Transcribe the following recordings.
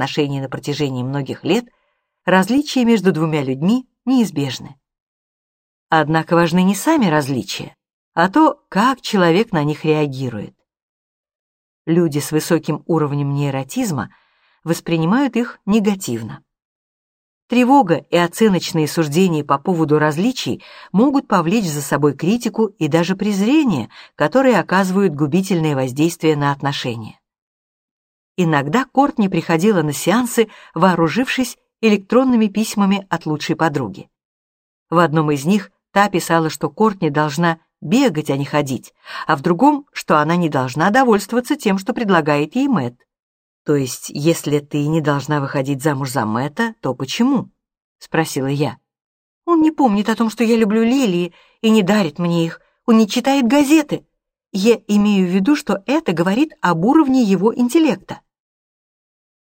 отношения на протяжении многих лет, различия между двумя людьми неизбежны. Однако важны не сами различия, а то, как человек на них реагирует. Люди с высоким уровнем нейротизма воспринимают их негативно. Тревога и оценочные суждения по поводу различий могут повлечь за собой критику и даже презрение, которые оказывают губительное воздействие на отношения. Иногда Кортни приходила на сеансы, вооружившись электронными письмами от лучшей подруги. В одном из них та писала, что Кортни должна бегать, а не ходить, а в другом, что она не должна довольствоваться тем, что предлагает ей Мэтт. То есть, если ты не должна выходить замуж за Мэтта, то почему? Спросила я. Он не помнит о том, что я люблю лилии, и не дарит мне их. Он не читает газеты. Я имею в виду, что это говорит об уровне его интеллекта.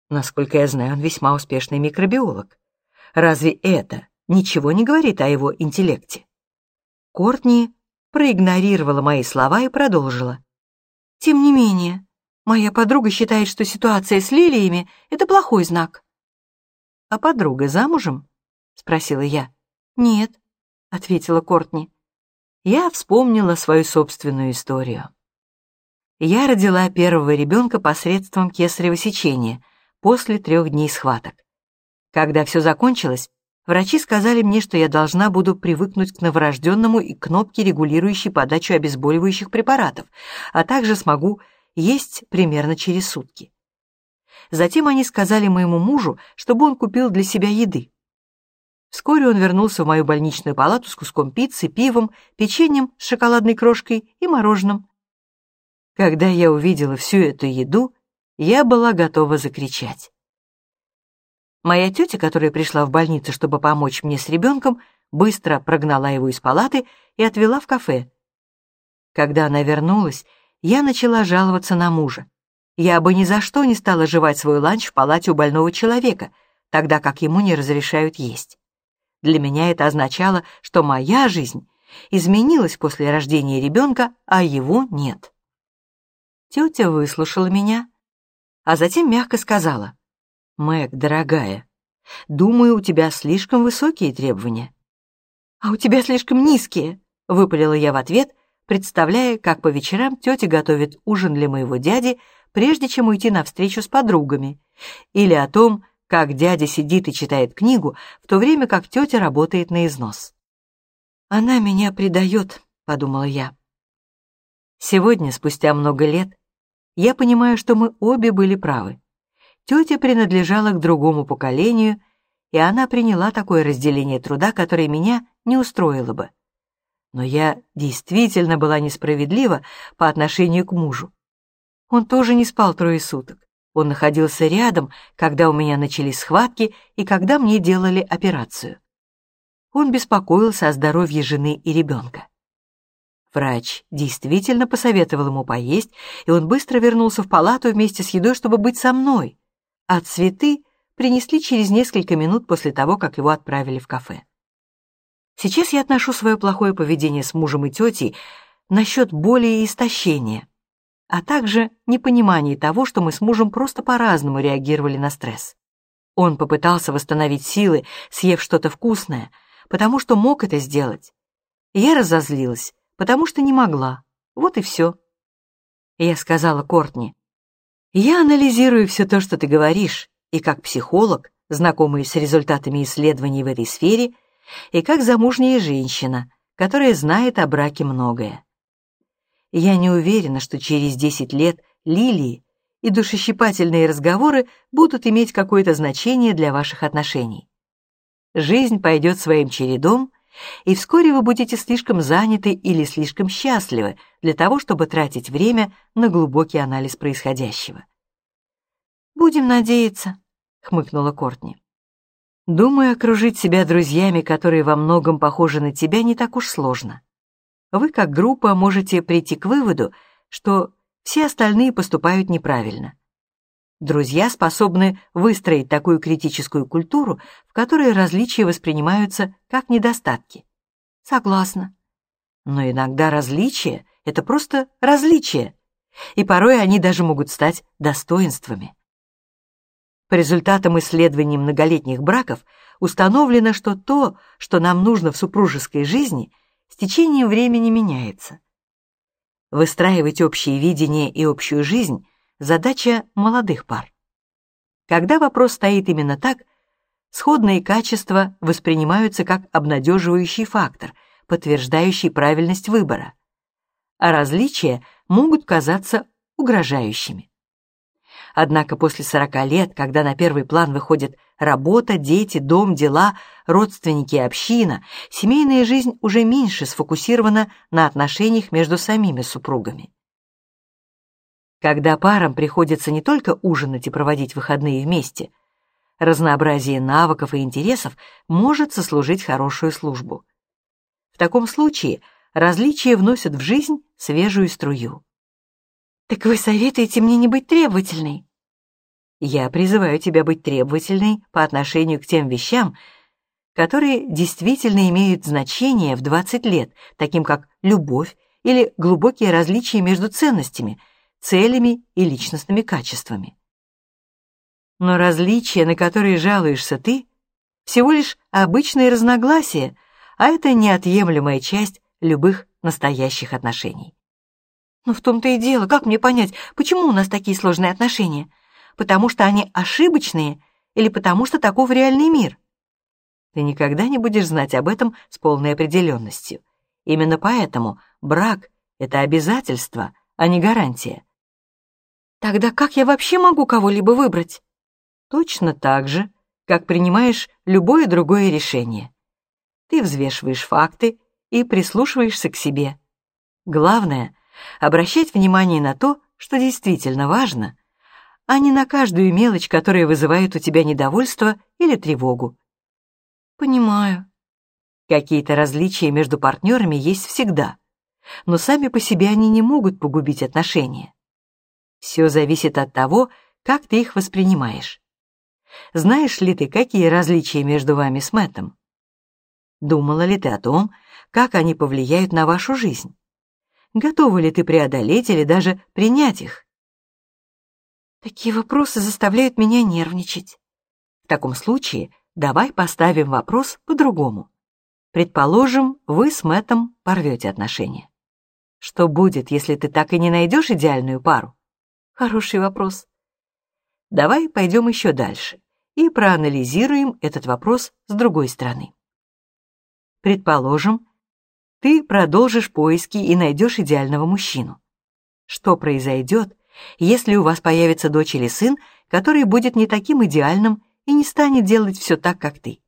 Насколько я знаю, он весьма успешный микробиолог. Разве это ничего не говорит о его интеллекте? Кортни проигнорировала мои слова и продолжила. Тем не менее, моя подруга считает, что ситуация с лилиями — это плохой знак. «А подруга замужем?» — спросила я. «Нет», — ответила Кортни. Я вспомнила свою собственную историю. Я родила первого ребенка посредством кесарево сечения после трех дней схваток. Когда все закончилось, Врачи сказали мне, что я должна буду привыкнуть к новорожденному и кнопке, регулирующей подачу обезболивающих препаратов, а также смогу есть примерно через сутки. Затем они сказали моему мужу, чтобы он купил для себя еды. Вскоре он вернулся в мою больничную палату с куском пиццы, пивом, печеньем с шоколадной крошкой и мороженым. Когда я увидела всю эту еду, я была готова закричать. Моя тетя, которая пришла в больницу, чтобы помочь мне с ребенком, быстро прогнала его из палаты и отвела в кафе. Когда она вернулась, я начала жаловаться на мужа. Я бы ни за что не стала жевать свой ланч в палате у больного человека, тогда как ему не разрешают есть. Для меня это означало, что моя жизнь изменилась после рождения ребенка, а его нет. Тетя выслушала меня, а затем мягко сказала — Мэг, дорогая, думаю, у тебя слишком высокие требования. А у тебя слишком низкие, выпалила я в ответ, представляя, как по вечерам тетя готовит ужин для моего дяди, прежде чем уйти на встречу с подругами, или о том, как дядя сидит и читает книгу, в то время как тетя работает на износ. «Она меня предает», — подумала я. Сегодня, спустя много лет, я понимаю, что мы обе были правы. Тетя принадлежала к другому поколению, и она приняла такое разделение труда, которое меня не устроило бы. Но я действительно была несправедлива по отношению к мужу. Он тоже не спал трое суток. Он находился рядом, когда у меня начались схватки и когда мне делали операцию. Он беспокоился о здоровье жены и ребенка. Врач действительно посоветовал ему поесть, и он быстро вернулся в палату вместе с едой, чтобы быть со мной а цветы принесли через несколько минут после того, как его отправили в кафе. Сейчас я отношу свое плохое поведение с мужем и тетей насчет боли и истощения, а также непонимание того, что мы с мужем просто по-разному реагировали на стресс. Он попытался восстановить силы, съев что-то вкусное, потому что мог это сделать. Я разозлилась, потому что не могла. Вот и все. Я сказала Кортни, я анализирую все то, что ты говоришь, и как психолог, знакомый с результатами исследований в этой сфере, и как замужняя женщина, которая знает о браке многое. Я не уверена, что через 10 лет лилии и душещипательные разговоры будут иметь какое-то значение для ваших отношений. Жизнь пойдет своим чередом, и вскоре вы будете слишком заняты или слишком счастливы для того, чтобы тратить время на глубокий анализ происходящего. «Будем надеяться», — хмыкнула Кортни. «Думаю, окружить себя друзьями, которые во многом похожи на тебя, не так уж сложно. Вы, как группа, можете прийти к выводу, что все остальные поступают неправильно. Друзья способны выстроить такую критическую культуру, в которой различия воспринимаются как недостатки. Согласна. Но иногда различия — это просто различия, и порой они даже могут стать достоинствами. По результатам исследований многолетних браков установлено, что то, что нам нужно в супружеской жизни, с течением времени меняется. Выстраивать общее видение и общую жизнь – задача молодых пар. Когда вопрос стоит именно так, сходные качества воспринимаются как обнадеживающий фактор, подтверждающий правильность выбора, а различия могут казаться угрожающими. Однако после 40 лет, когда на первый план выходит работа, дети, дом, дела, родственники община, семейная жизнь уже меньше сфокусирована на отношениях между самими супругами. Когда парам приходится не только ужинать и проводить выходные вместе, разнообразие навыков и интересов может сослужить хорошую службу. В таком случае различия вносят в жизнь свежую струю. «Так вы советуете мне не быть требовательной?» Я призываю тебя быть требовательной по отношению к тем вещам, которые действительно имеют значение в 20 лет, таким как любовь или глубокие различия между ценностями, целями и личностными качествами. Но различия, на которые жалуешься ты, всего лишь обычные разногласия, а это неотъемлемая часть любых настоящих отношений. Но в том-то и дело, как мне понять, почему у нас такие сложные отношения? Потому что они ошибочные или потому что таков реальный мир? Ты никогда не будешь знать об этом с полной определенностью. Именно поэтому брак — это обязательство, а не гарантия. Тогда как я вообще могу кого-либо выбрать? Точно так же, как принимаешь любое другое решение. Ты взвешиваешь факты и прислушиваешься к себе. Главное — обращать внимание на то, что действительно важно, а не на каждую мелочь, которая вызывает у тебя недовольство или тревогу. Понимаю. Какие-то различия между партнерами есть всегда, но сами по себе они не могут погубить отношения. Все зависит от того, как ты их воспринимаешь. Знаешь ли ты, какие различия между вами с Мэттом? Думала ли ты о том, как они повлияют на вашу жизнь? Готова ли ты преодолеть или даже принять их? Такие вопросы заставляют меня нервничать. В таком случае давай поставим вопрос по-другому. Предположим, вы с Мэттом порвете отношения. Что будет, если ты так и не найдешь идеальную пару? Хороший вопрос. Давай пойдем еще дальше и проанализируем этот вопрос с другой стороны. Предположим, ты продолжишь поиски и найдешь идеального мужчину. Что произойдет, если у вас появится дочь или сын, который будет не таким идеальным и не станет делать все так, как ты?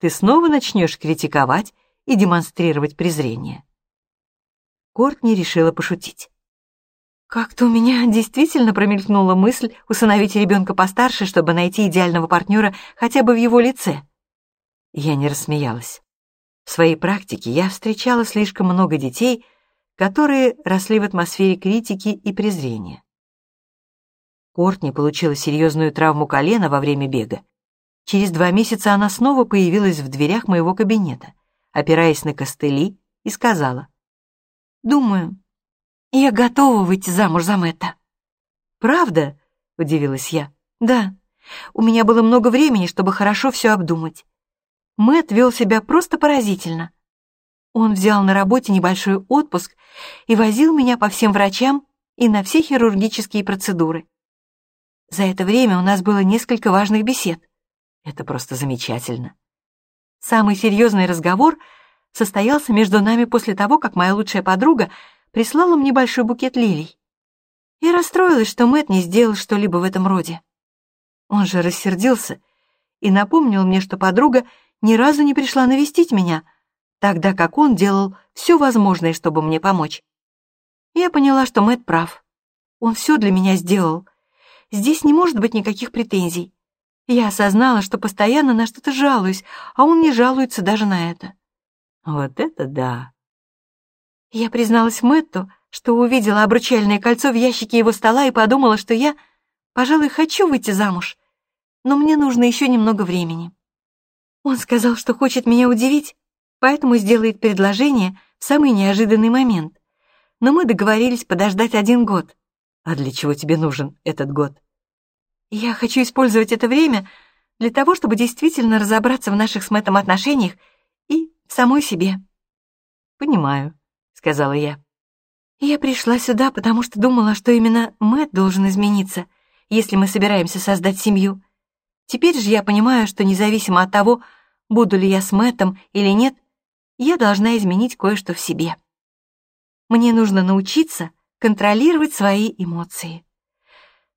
Ты снова начнешь критиковать и демонстрировать презрение. Кортни решила пошутить. Как-то у меня действительно промелькнула мысль усыновить ребенка постарше, чтобы найти идеального партнера хотя бы в его лице. Я не рассмеялась. В своей практике я встречала слишком много детей, которые росли в атмосфере критики и презрения. Кортни получила серьезную травму колена во время бега. Через два месяца она снова появилась в дверях моего кабинета, опираясь на костыли, и сказала. «Думаю, я готова выйти замуж за Мэтта». «Правда?» — удивилась я. «Да. У меня было много времени, чтобы хорошо все обдумать. Мэт вел себя просто поразительно. Он взял на работе небольшой отпуск и возил меня по всем врачам и на все хирургические процедуры. За это время у нас было несколько важных бесед. Это просто замечательно. Самый серьезный разговор состоялся между нами после того, как моя лучшая подруга прислала мне большой букет лилий. Я расстроилась, что Мэт не сделал что-либо в этом роде. Он же рассердился и напомнил мне, что подруга ни разу не пришла навестить меня, тогда как он делал все возможное, чтобы мне помочь. Я поняла, что Мэтт прав. Он все для меня сделал. Здесь не может быть никаких претензий. Я осознала, что постоянно на что-то жалуюсь, а он не жалуется даже на это. Вот это да. Я призналась Мэтту, что увидела обручальное кольцо в ящике его стола и подумала, что я, пожалуй, хочу выйти замуж, но мне нужно еще немного времени. Он сказал, что хочет меня удивить, поэтому сделает предложение в самый неожиданный момент. Но мы договорились подождать один год. А для чего тебе нужен этот год? Я хочу использовать это время для того, чтобы действительно разобраться в наших с Мэттом отношениях и в самой себе. «Понимаю», — сказала я. Я пришла сюда, потому что думала, что именно Мэтт должен измениться, если мы собираемся создать семью. Теперь же я понимаю, что независимо от того, буду ли я с Мэттом или нет, я должна изменить кое-что в себе. Мне нужно научиться контролировать свои эмоции.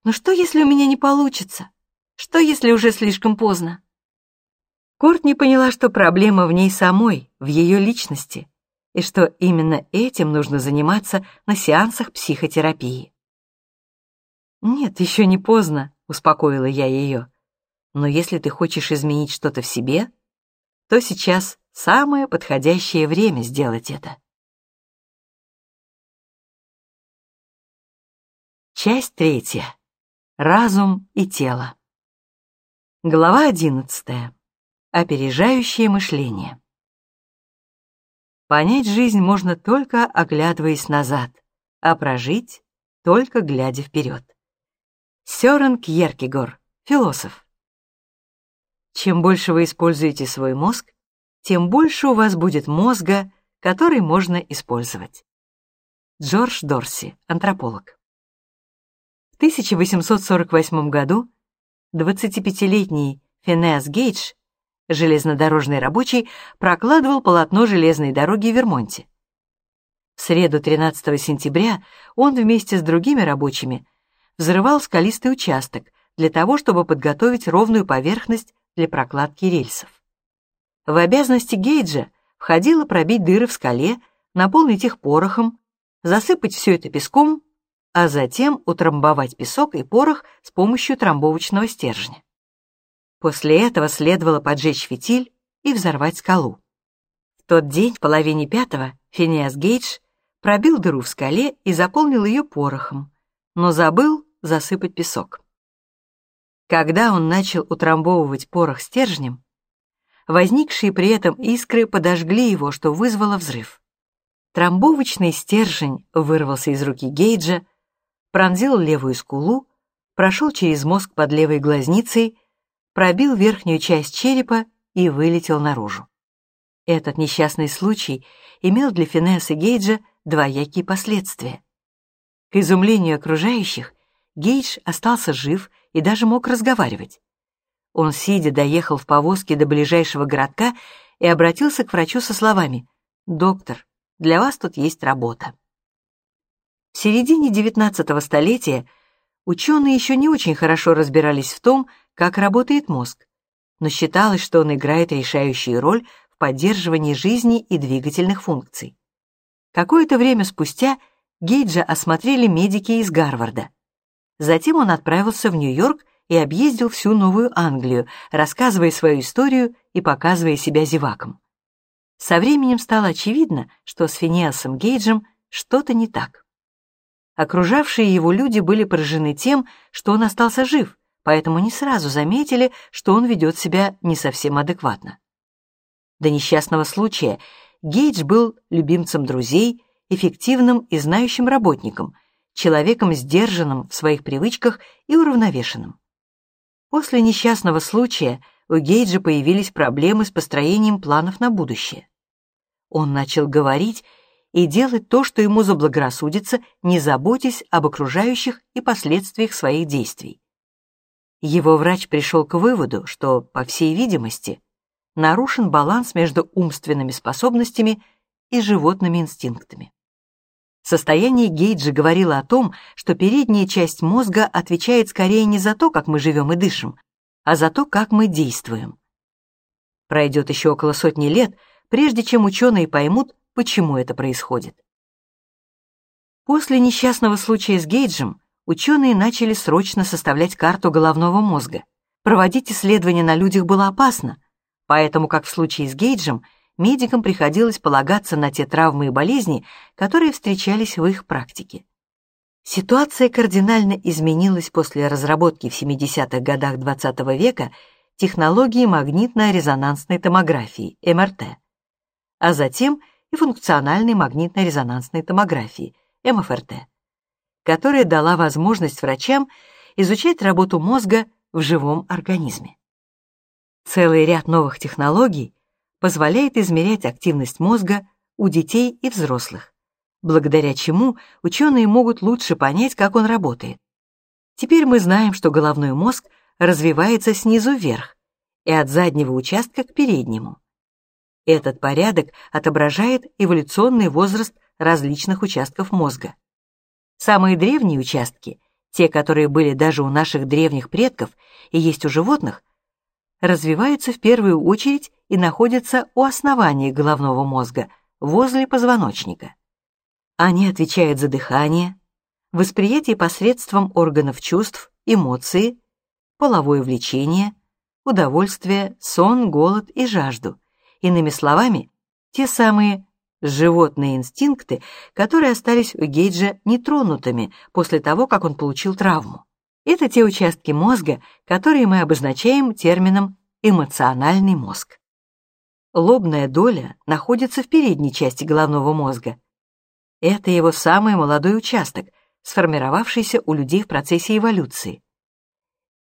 Но что, если у меня не получится? Что, если уже слишком поздно? Кортни поняла, что проблема в ней самой, в ее личности, и что именно этим нужно заниматься на сеансах психотерапии. «Нет, еще не поздно», — успокоила я ее. «Но если ты хочешь изменить что-то в себе, то сейчас самое подходящее время сделать это». Часть третья. Разум и тело. Глава одиннадцатая. Опережающее мышление. Понять жизнь можно только оглядываясь назад, а прожить только глядя вперед. Сёрен Кьеркегор, философ. Чем больше вы используете свой мозг, тем больше у вас будет мозга, который можно использовать. Джордж Дорси, антрополог. В 1848 году 25-летний Финеас Гейдж железнодорожный рабочий прокладывал полотно железной дороги в Вермонте. В среду 13 сентября он вместе с другими рабочими взрывал скалистый участок для того, чтобы подготовить ровную поверхность для прокладки рельсов. В обязанности Гейджа входило пробить дыры в скале, наполнить их порохом, засыпать все это песком, а затем утрамбовать песок и порох с помощью трамбовочного стержня. После этого следовало поджечь фитиль и взорвать скалу. В тот день в половине пятого Финиас Гейдж пробил дыру в скале и заполнил ее порохом, но забыл засыпать песок. Когда он начал утрамбовывать порох стержнем, возникшие при этом искры подожгли его, что вызвало взрыв. Трамбовочный стержень вырвался из руки Гейджа, пронзил левую скулу, прошел через мозг под левой глазницей пробил верхнюю часть черепа и вылетел наружу. Этот несчастный случай имел для Финесса Гейджа двоякие последствия. К изумлению окружающих, Гейдж остался жив и даже мог разговаривать. Он, сидя, доехал в повозке до ближайшего городка и обратился к врачу со словами «Доктор, для вас тут есть работа». В середине XIX столетия ученые еще не очень хорошо разбирались в том, как работает мозг, но считалось, что он играет решающую роль в поддерживании жизни и двигательных функций. Какое-то время спустя Гейджа осмотрели медики из Гарварда. Затем он отправился в Нью-Йорк и объездил всю Новую Англию, рассказывая свою историю и показывая себя зеваком. Со временем стало очевидно, что с Финиасом Гейджем что-то не так. Окружавшие его люди были поражены тем, что он остался жив, поэтому не сразу заметили, что он ведет себя не совсем адекватно. До несчастного случая Гейдж был любимцем друзей, эффективным и знающим работником, человеком сдержанным в своих привычках и уравновешенным. После несчастного случая у Гейджа появились проблемы с построением планов на будущее. Он начал говорить и делать то, что ему заблагорассудится, не заботясь об окружающих и последствиях своих действий. Его врач пришел к выводу, что, по всей видимости, нарушен баланс между умственными способностями и животными инстинктами. Состояние Гейджа говорило о том, что передняя часть мозга отвечает скорее не за то, как мы живем и дышим, а за то, как мы действуем. Пройдет еще около сотни лет, прежде чем ученые поймут, почему это происходит. После несчастного случая с Гейджем ученые начали срочно составлять карту головного мозга. Проводить исследования на людях было опасно, поэтому, как в случае с Гейджем, медикам приходилось полагаться на те травмы и болезни, которые встречались в их практике. Ситуация кардинально изменилась после разработки в 70-х годах XX -го века технологии магнитно-резонансной томографии, МРТ, а затем и функциональной магнитно-резонансной томографии, МФРТ которая дала возможность врачам изучать работу мозга в живом организме. Целый ряд новых технологий позволяет измерять активность мозга у детей и взрослых, благодаря чему ученые могут лучше понять, как он работает. Теперь мы знаем, что головной мозг развивается снизу вверх и от заднего участка к переднему. Этот порядок отображает эволюционный возраст различных участков мозга. Самые древние участки, те, которые были даже у наших древних предков и есть у животных, развиваются в первую очередь и находятся у основания головного мозга, возле позвоночника. Они отвечают за дыхание, восприятие посредством органов чувств, эмоции, половое влечение, удовольствие, сон, голод и жажду. Иными словами, те самые животные инстинкты, которые остались у Гейджа нетронутыми после того, как он получил травму. Это те участки мозга, которые мы обозначаем термином эмоциональный мозг. Лобная доля находится в передней части головного мозга. Это его самый молодой участок, сформировавшийся у людей в процессе эволюции.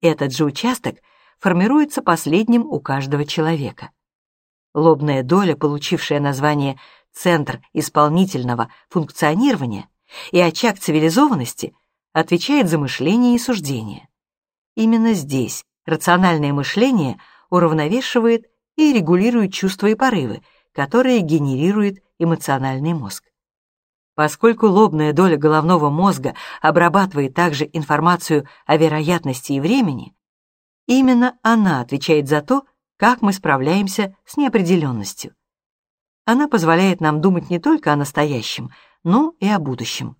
Этот же участок формируется последним у каждого человека. Лобная доля, получившая название «центр исполнительного функционирования» и очаг цивилизованности, отвечает за мышление и суждение. Именно здесь рациональное мышление уравновешивает и регулирует чувства и порывы, которые генерирует эмоциональный мозг. Поскольку лобная доля головного мозга обрабатывает также информацию о вероятности и времени, именно она отвечает за то, как мы справляемся с неопределенностью. Она позволяет нам думать не только о настоящем, но и о будущем.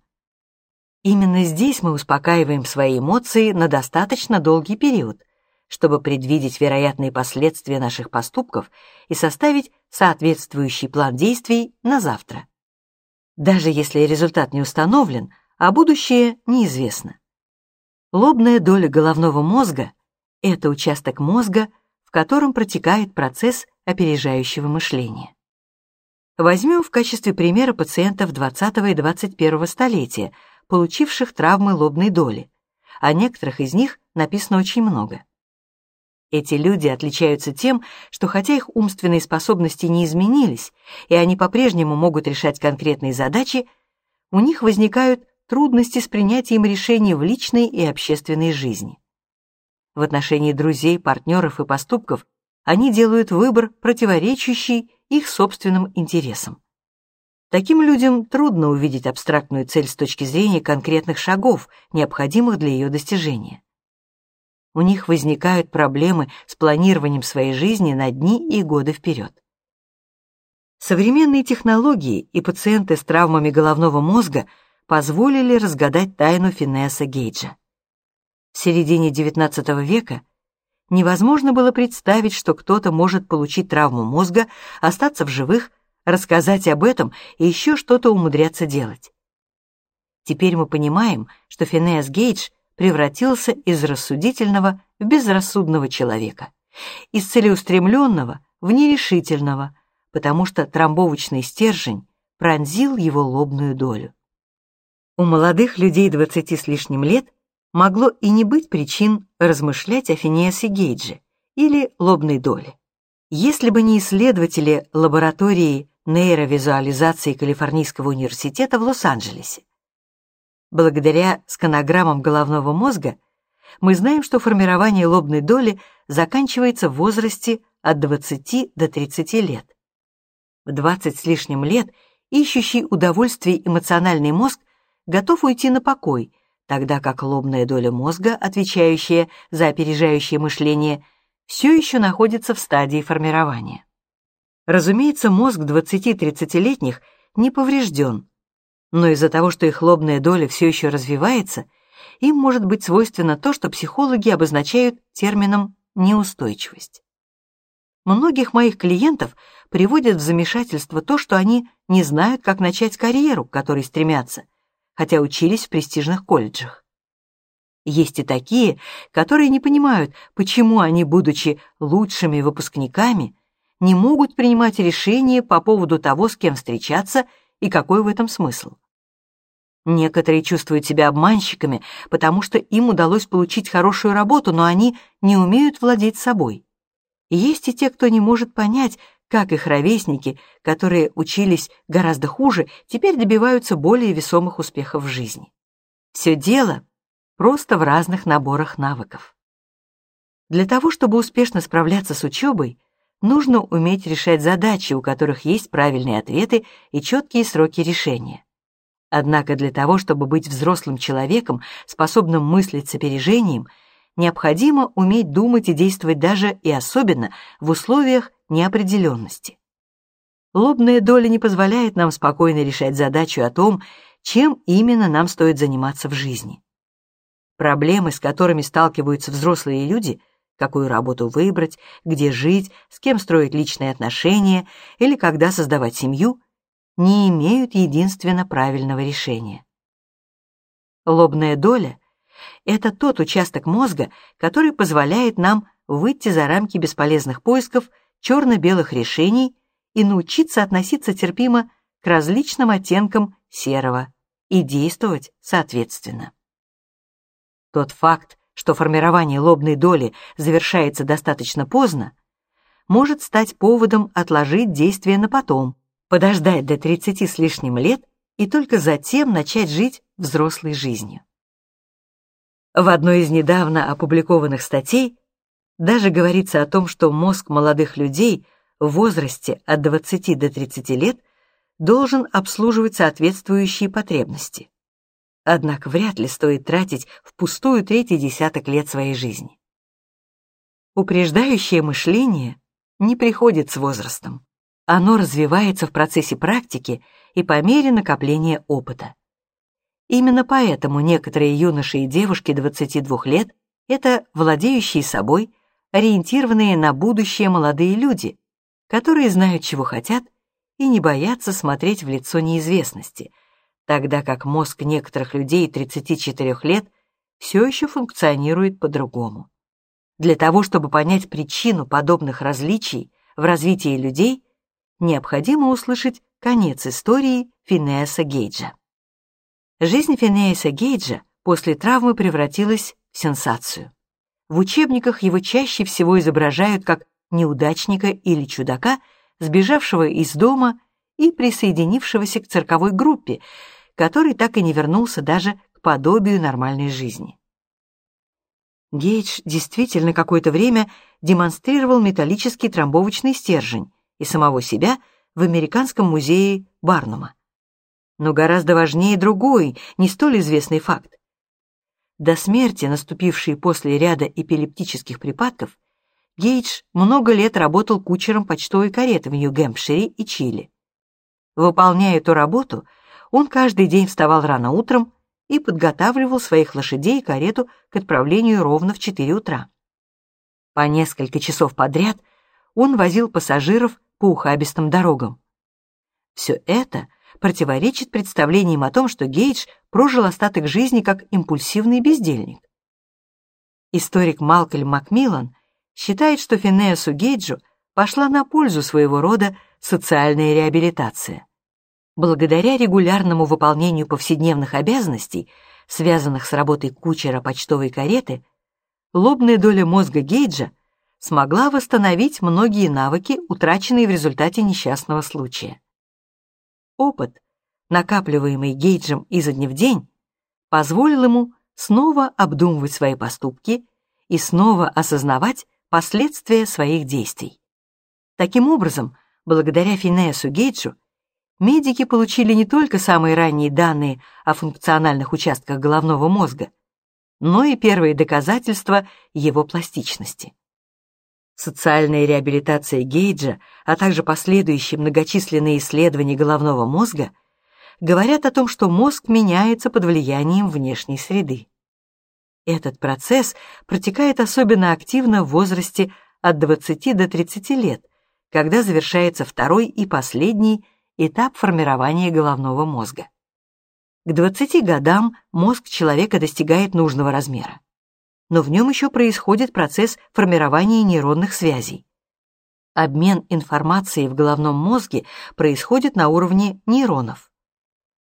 Именно здесь мы успокаиваем свои эмоции на достаточно долгий период, чтобы предвидеть вероятные последствия наших поступков и составить соответствующий план действий на завтра. Даже если результат не установлен, а будущее неизвестно. Лобная доля головного мозга — это участок мозга, в котором протекает процесс опережающего мышления. Возьмем в качестве примера пациентов 20 и 21 столетия, получивших травмы лобной доли. О некоторых из них написано очень много. Эти люди отличаются тем, что хотя их умственные способности не изменились, и они по-прежнему могут решать конкретные задачи, у них возникают трудности с принятием решений в личной и общественной жизни. В отношении друзей, партнеров и поступков они делают выбор, противоречащий их собственным интересам. Таким людям трудно увидеть абстрактную цель с точки зрения конкретных шагов, необходимых для ее достижения у них возникают проблемы с планированием своей жизни на дни и годы вперед. Современные технологии и пациенты с травмами головного мозга позволили разгадать тайну Финесса Гейджа. В середине XIX века невозможно было представить, что кто-то может получить травму мозга, остаться в живых, рассказать об этом и еще что-то умудряться делать. Теперь мы понимаем, что Финес Гейдж превратился из рассудительного в безрассудного человека, из целеустремленного в нерешительного, потому что тромбовочный стержень пронзил его лобную долю. У молодых людей двадцати с лишним лет могло и не быть причин размышлять о Финеасе Гейдже или лобной доле. Если бы не исследователи лаборатории нейровизуализации Калифорнийского университета в Лос-Анджелесе, Благодаря сканограммам головного мозга мы знаем, что формирование лобной доли заканчивается в возрасте от 20 до 30 лет. В 20 с лишним лет ищущий удовольствие эмоциональный мозг готов уйти на покой, тогда как лобная доля мозга, отвечающая за опережающее мышление, все еще находится в стадии формирования. Разумеется, мозг 20-30-летних не поврежден, но из-за того, что их лобная доля все еще развивается, им может быть свойственно то, что психологи обозначают термином «неустойчивость». Многих моих клиентов приводит в замешательство то, что они не знают, как начать карьеру, к которой стремятся, хотя учились в престижных колледжах. Есть и такие, которые не понимают, почему они, будучи лучшими выпускниками, не могут принимать решения по поводу того, с кем встречаться и какой в этом смысл. Некоторые чувствуют себя обманщиками, потому что им удалось получить хорошую работу, но они не умеют владеть собой. есть и те, кто не может понять, как их ровесники, которые учились гораздо хуже, теперь добиваются более весомых успехов в жизни. Все дело просто в разных наборах навыков. Для того, чтобы успешно справляться с учебой, нужно уметь решать задачи, у которых есть правильные ответы и четкие сроки решения. Однако для того, чтобы быть взрослым человеком, способным мыслить с опережением, необходимо уметь думать и действовать даже и особенно в условиях неопределенности. Лобная доля не позволяет нам спокойно решать задачу о том, чем именно нам стоит заниматься в жизни. Проблемы, с которыми сталкиваются взрослые люди, какую работу выбрать, где жить, с кем строить личные отношения или когда создавать семью, не имеют единственно правильного решения. Лобная доля — это тот участок мозга, который позволяет нам выйти за рамки бесполезных поисков черно-белых решений и научиться относиться терпимо к различным оттенкам серого и действовать соответственно. Тот факт, что формирование лобной доли завершается достаточно поздно, может стать поводом отложить действие на потом, подождать до 30 с лишним лет и только затем начать жить взрослой жизнью. В одной из недавно опубликованных статей даже говорится о том, что мозг молодых людей в возрасте от 20 до 30 лет должен обслуживать соответствующие потребности. Однако вряд ли стоит тратить впустую третий десяток лет своей жизни. Упреждающее мышление не приходит с возрастом. Оно развивается в процессе практики и по мере накопления опыта. Именно поэтому некоторые юноши и девушки 22 лет — это владеющие собой, ориентированные на будущее молодые люди, которые знают, чего хотят, и не боятся смотреть в лицо неизвестности, тогда как мозг некоторых людей 34 лет все еще функционирует по-другому. Для того, чтобы понять причину подобных различий в развитии людей, необходимо услышать конец истории Финеаса Гейджа. Жизнь Финеаса Гейджа после травмы превратилась в сенсацию. В учебниках его чаще всего изображают как неудачника или чудака, сбежавшего из дома и присоединившегося к цирковой группе, который так и не вернулся даже к подобию нормальной жизни. Гейдж действительно какое-то время демонстрировал металлический трамбовочный стержень, и самого себя в Американском музее Барнума. Но гораздо важнее другой, не столь известный факт. До смерти, наступившей после ряда эпилептических припадков, Гейдж много лет работал кучером почтовой кареты в Нью-Гэмпшире и Чили. Выполняя эту работу, он каждый день вставал рано утром и подготавливал своих лошадей и карету к отправлению ровно в 4 утра. По несколько часов подряд он возил пассажиров по ухабистым дорогам. Все это противоречит представлениям о том, что Гейдж прожил остаток жизни как импульсивный бездельник. Историк Малкольм Макмиллан считает, что Финеасу Гейджу пошла на пользу своего рода социальная реабилитация. Благодаря регулярному выполнению повседневных обязанностей, связанных с работой кучера почтовой кареты, лобная доля мозга Гейджа смогла восстановить многие навыки, утраченные в результате несчастного случая. Опыт, накапливаемый Гейджем изо дня в день, позволил ему снова обдумывать свои поступки и снова осознавать последствия своих действий. Таким образом, благодаря Финеасу Гейджу, медики получили не только самые ранние данные о функциональных участках головного мозга, но и первые доказательства его пластичности. Социальная реабилитация Гейджа, а также последующие многочисленные исследования головного мозга говорят о том, что мозг меняется под влиянием внешней среды. Этот процесс протекает особенно активно в возрасте от 20 до 30 лет, когда завершается второй и последний этап формирования головного мозга. К 20 годам мозг человека достигает нужного размера но в нем еще происходит процесс формирования нейронных связей. Обмен информацией в головном мозге происходит на уровне нейронов.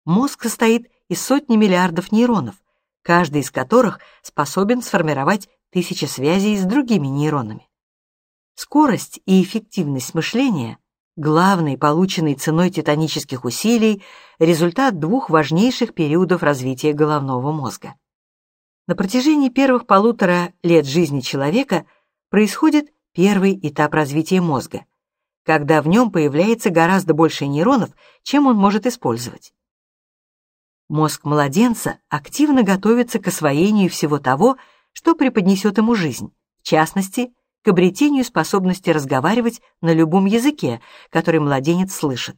Мозг состоит и сотни миллиардов нейронов, каждый из которых способен сформировать тысячи связей с другими нейронами. Скорость и эффективность мышления – главный, полученный ценой титанических усилий, результат двух важнейших периодов развития головного мозга. На протяжении первых полутора лет жизни человека происходит первый этап развития мозга, когда в нем появляется гораздо больше нейронов, чем он может использовать. Мозг младенца активно готовится к освоению всего того, что преподнесет ему жизнь, в частности, к обретению способности разговаривать на любом языке, который младенец слышит.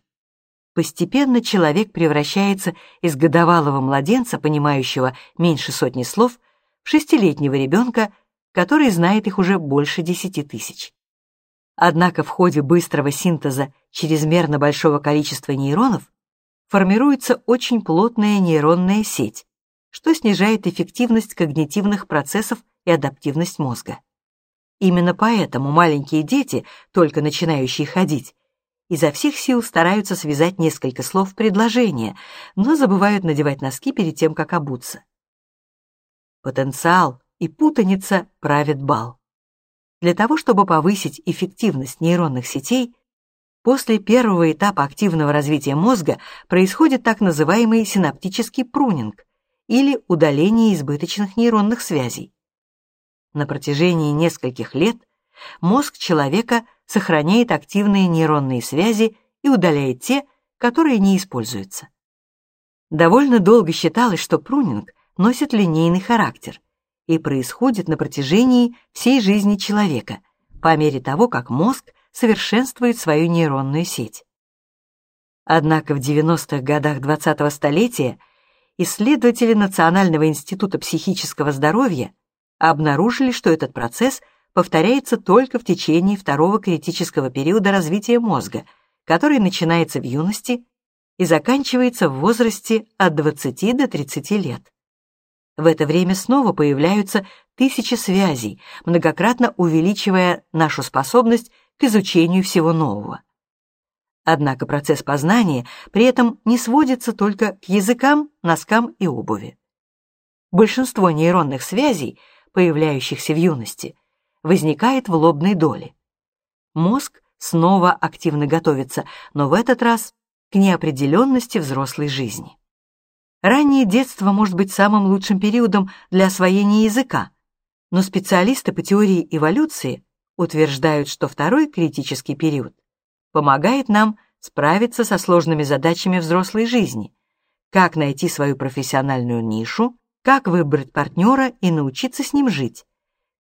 Постепенно человек превращается из годовалого младенца, понимающего меньше сотни слов, в шестилетнего ребенка, который знает их уже больше десяти тысяч. Однако в ходе быстрого синтеза чрезмерно большого количества нейронов формируется очень плотная нейронная сеть, что снижает эффективность когнитивных процессов и адаптивность мозга. Именно поэтому маленькие дети, только начинающие ходить, изо всех сил стараются связать несколько слов в предложение, но забывают надевать носки перед тем, как обуться. Потенциал и путаница правят бал. Для того, чтобы повысить эффективность нейронных сетей, после первого этапа активного развития мозга происходит так называемый синаптический прунинг или удаление избыточных нейронных связей. На протяжении нескольких лет мозг человека сохраняет активные нейронные связи и удаляет те, которые не используются. Довольно долго считалось, что прунинг носит линейный характер и происходит на протяжении всей жизни человека, по мере того, как мозг совершенствует свою нейронную сеть. Однако в 90-х годах 20-го столетия исследователи Национального института психического здоровья обнаружили, что этот процесс повторяется только в течение второго критического периода развития мозга, который начинается в юности и заканчивается в возрасте от 20 до 30 лет. В это время снова появляются тысячи связей, многократно увеличивая нашу способность к изучению всего нового. Однако процесс познания при этом не сводится только к языкам, носкам и обуви. Большинство нейронных связей, появляющихся в юности, возникает в лобной доле. Мозг снова активно готовится, но в этот раз к неопределенности взрослой жизни. Раннее детство может быть самым лучшим периодом для освоения языка, но специалисты по теории эволюции утверждают, что второй критический период помогает нам справиться со сложными задачами взрослой жизни, как найти свою профессиональную нишу, как выбрать партнера и научиться с ним жить,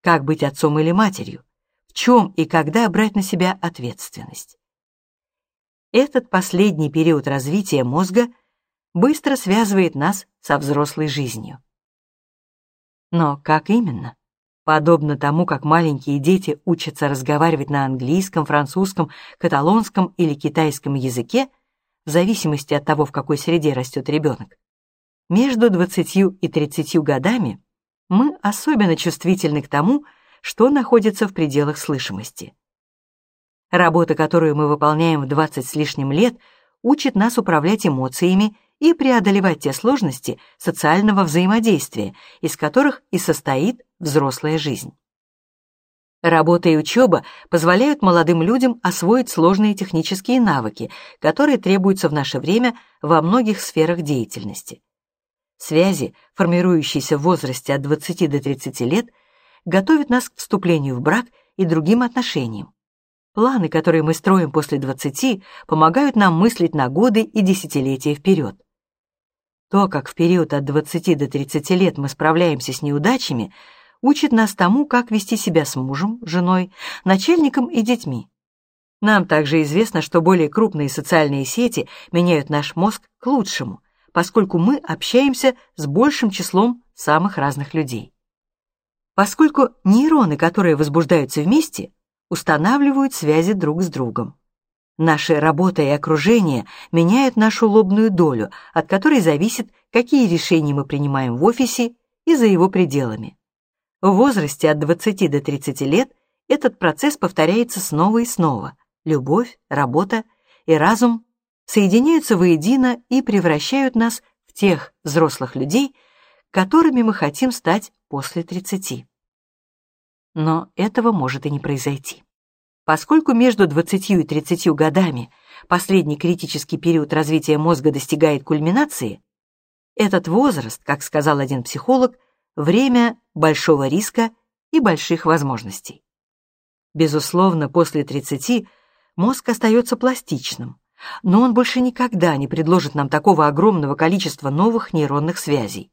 как быть отцом или матерью, в чем и когда брать на себя ответственность. Этот последний период развития мозга быстро связывает нас со взрослой жизнью. Но как именно? Подобно тому, как маленькие дети учатся разговаривать на английском, французском, каталонском или китайском языке, в зависимости от того, в какой среде растет ребенок, между 20 и 30 годами мы особенно чувствительны к тому, что находится в пределах слышимости. Работа, которую мы выполняем в 20 с лишним лет, учит нас управлять эмоциями и преодолевать те сложности социального взаимодействия, из которых и состоит взрослая жизнь. Работа и учеба позволяют молодым людям освоить сложные технические навыки, которые требуются в наше время во многих сферах деятельности. Связи, формирующиеся в возрасте от 20 до 30 лет, готовят нас к вступлению в брак и другим отношениям. Планы, которые мы строим после 20, помогают нам мыслить на годы и десятилетия вперед. То, как в период от 20 до 30 лет мы справляемся с неудачами, учит нас тому, как вести себя с мужем, женой, начальником и детьми. Нам также известно, что более крупные социальные сети меняют наш мозг к лучшему, поскольку мы общаемся с большим числом самых разных людей. Поскольку нейроны, которые возбуждаются вместе, устанавливают связи друг с другом. Наша работа и окружение меняют нашу лобную долю, от которой зависит, какие решения мы принимаем в офисе и за его пределами. В возрасте от 20 до 30 лет этот процесс повторяется снова и снова. Любовь, работа и разум соединяются воедино и превращают нас в тех взрослых людей, которыми мы хотим стать после 30. Но этого может и не произойти. Поскольку между 20 и 30 годами последний критический период развития мозга достигает кульминации, этот возраст, как сказал один психолог, время большого риска и больших возможностей. Безусловно, после 30 мозг остается пластичным, но он больше никогда не предложит нам такого огромного количества новых нейронных связей.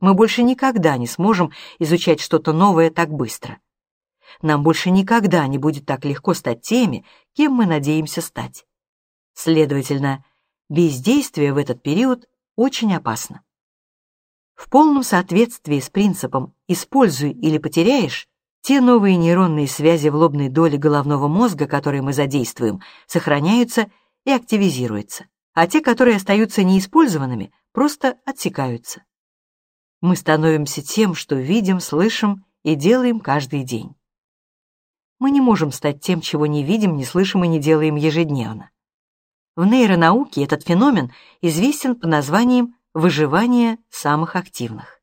Мы больше никогда не сможем изучать что-то новое так быстро. Нам больше никогда не будет так легко стать теми, кем мы надеемся стать. Следовательно, бездействие в этот период очень опасно. В полном соответствии с принципом «используй или потеряешь» те новые нейронные связи в лобной доле головного мозга, которые мы задействуем, сохраняются и активизируются, а те, которые остаются неиспользованными, просто отсекаются. Мы становимся тем, что видим, слышим и делаем каждый день. Мы не можем стать тем, чего не видим, не слышим и не делаем ежедневно. В нейронауке этот феномен известен под названием «выживание самых активных».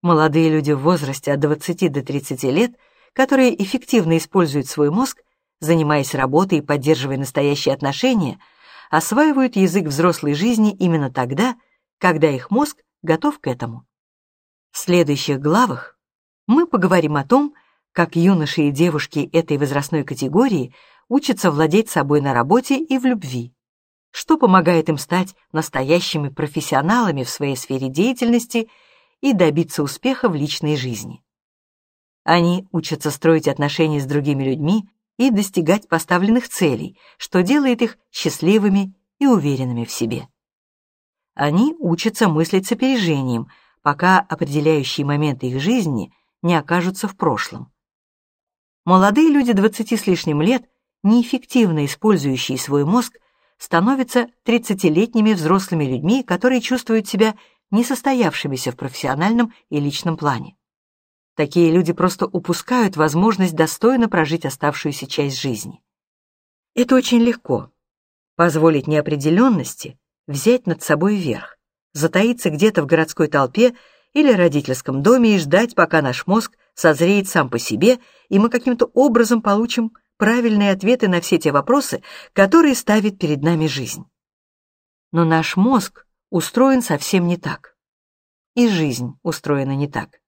Молодые люди в возрасте от 20 до 30 лет, которые эффективно используют свой мозг, занимаясь работой и поддерживая настоящие отношения, осваивают язык взрослой жизни именно тогда, когда их мозг готов к этому. В следующих главах мы поговорим о том, как юноши и девушки этой возрастной категории учатся владеть собой на работе и в любви, что помогает им стать настоящими профессионалами в своей сфере деятельности и добиться успеха в личной жизни. Они учатся строить отношения с другими людьми и достигать поставленных целей, что делает их счастливыми и уверенными в себе. Они учатся мыслить с опережением, пока определяющие моменты их жизни не окажутся в прошлом. Молодые люди 20 с лишним лет, неэффективно использующие свой мозг, становятся 30-летними взрослыми людьми, которые чувствуют себя несостоявшимися в профессиональном и личном плане. Такие люди просто упускают возможность достойно прожить оставшуюся часть жизни. Это очень легко. Позволить неопределенности взять над собой верх, затаиться где-то в городской толпе или родительском доме и ждать, пока наш мозг созреет сам по себе, и мы каким-то образом получим правильные ответы на все те вопросы, которые ставит перед нами жизнь. Но наш мозг устроен совсем не так. И жизнь устроена не так.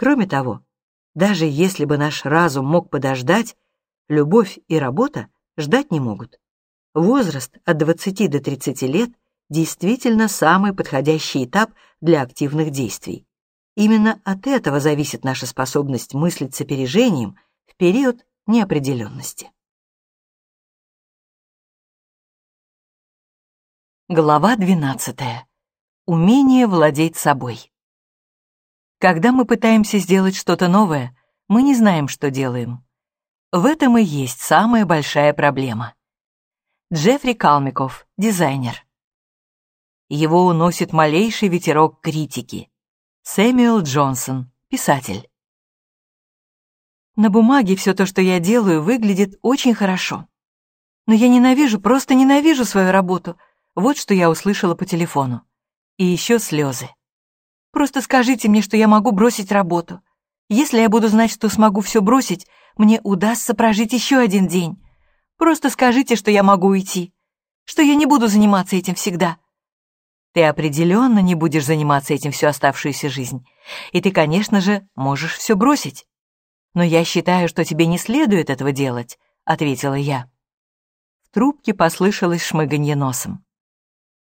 Кроме того, даже если бы наш разум мог подождать, любовь и работа ждать не могут. Возраст от 20 до 30 лет действительно самый подходящий этап для активных действий. Именно от этого зависит наша способность мыслить с опережением в период неопределенности. Глава 12. Умение владеть собой. Когда мы пытаемся сделать что-то новое, мы не знаем, что делаем. В этом и есть самая большая проблема. Джеффри Калмиков, дизайнер. Его уносит малейший ветерок критики. Сэмюэл Джонсон, писатель. На бумаге все то, что я делаю, выглядит очень хорошо. Но я ненавижу, просто ненавижу свою работу. Вот что я услышала по телефону. И еще слезы. Просто скажите мне, что я могу бросить работу. Если я буду знать, что смогу все бросить, мне удастся прожить еще один день. Просто скажите, что я могу уйти, что я не буду заниматься этим всегда. Ты определенно не будешь заниматься этим всю оставшуюся жизнь. И ты, конечно же, можешь все бросить. Но я считаю, что тебе не следует этого делать, ответила я. В трубке послышалось шмыганье носом.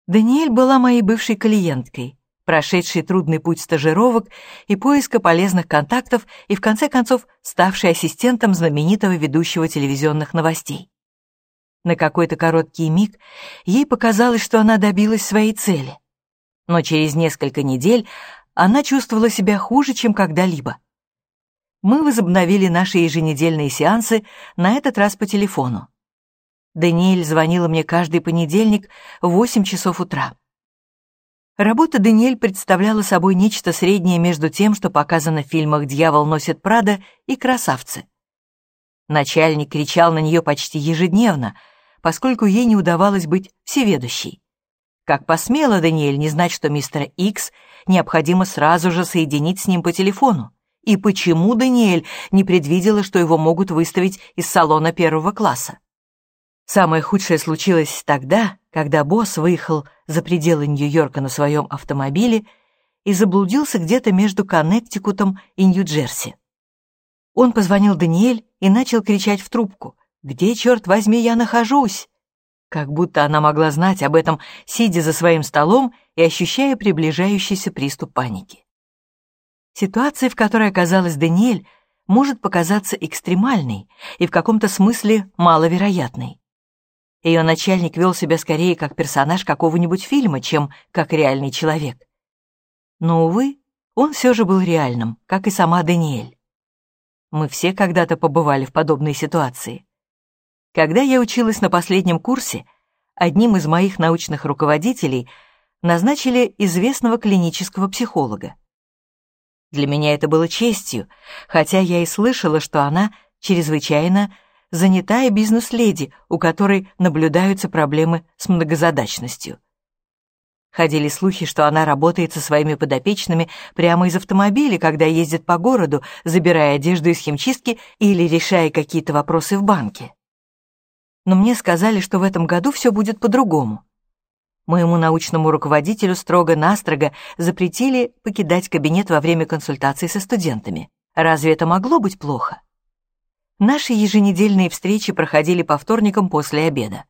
Даниэль была моей бывшей клиенткой, прошедшей трудный путь стажировок и поиска полезных контактов и, в конце концов, ставшей ассистентом знаменитого ведущего телевизионных новостей. На какой-то короткий миг ей показалось, что она добилась своей цели. Но через несколько недель она чувствовала себя хуже, чем когда-либо. Мы возобновили наши еженедельные сеансы, на этот раз по телефону. Даниэль звонила мне каждый понедельник в 8 часов утра. Работа Даниэль представляла собой нечто среднее между тем, что показано в фильмах «Дьявол носит Прада» и «Красавцы». Начальник кричал на нее почти ежедневно — поскольку ей не удавалось быть всеведущей. Как посмела Даниэль не знать, что мистера Икс необходимо сразу же соединить с ним по телефону? И почему Даниэль не предвидела, что его могут выставить из салона первого класса? Самое худшее случилось тогда, когда босс выехал за пределы Нью-Йорка на своем автомобиле и заблудился где-то между Коннектикутом и Нью-Джерси. Он позвонил Даниэль и начал кричать в трубку. «Где, черт возьми, я нахожусь?» как будто она могла знать об этом, сидя за своим столом и ощущая приближающийся приступ паники. Ситуация, в которой оказалась Даниэль, может показаться экстремальной и в каком-то смысле маловероятной. Ее начальник вел себя скорее как персонаж какого-нибудь фильма, чем как реальный человек. Но, увы, он все же был реальным, как и сама Даниэль. Мы все когда-то побывали в подобной ситуации. Когда я училась на последнем курсе, одним из моих научных руководителей назначили известного клинического психолога. Для меня это было честью, хотя я и слышала, что она чрезвычайно занятая бизнес-леди, у которой наблюдаются проблемы с многозадачностью. Ходили слухи, что она работает со своими подопечными прямо из автомобиля, когда ездит по городу, забирая одежду из химчистки или решая какие-то вопросы в банке но мне сказали, что в этом году все будет по-другому. Моему научному руководителю строго-настрого запретили покидать кабинет во время консультаций со студентами. Разве это могло быть плохо? Наши еженедельные встречи проходили по вторникам после обеда.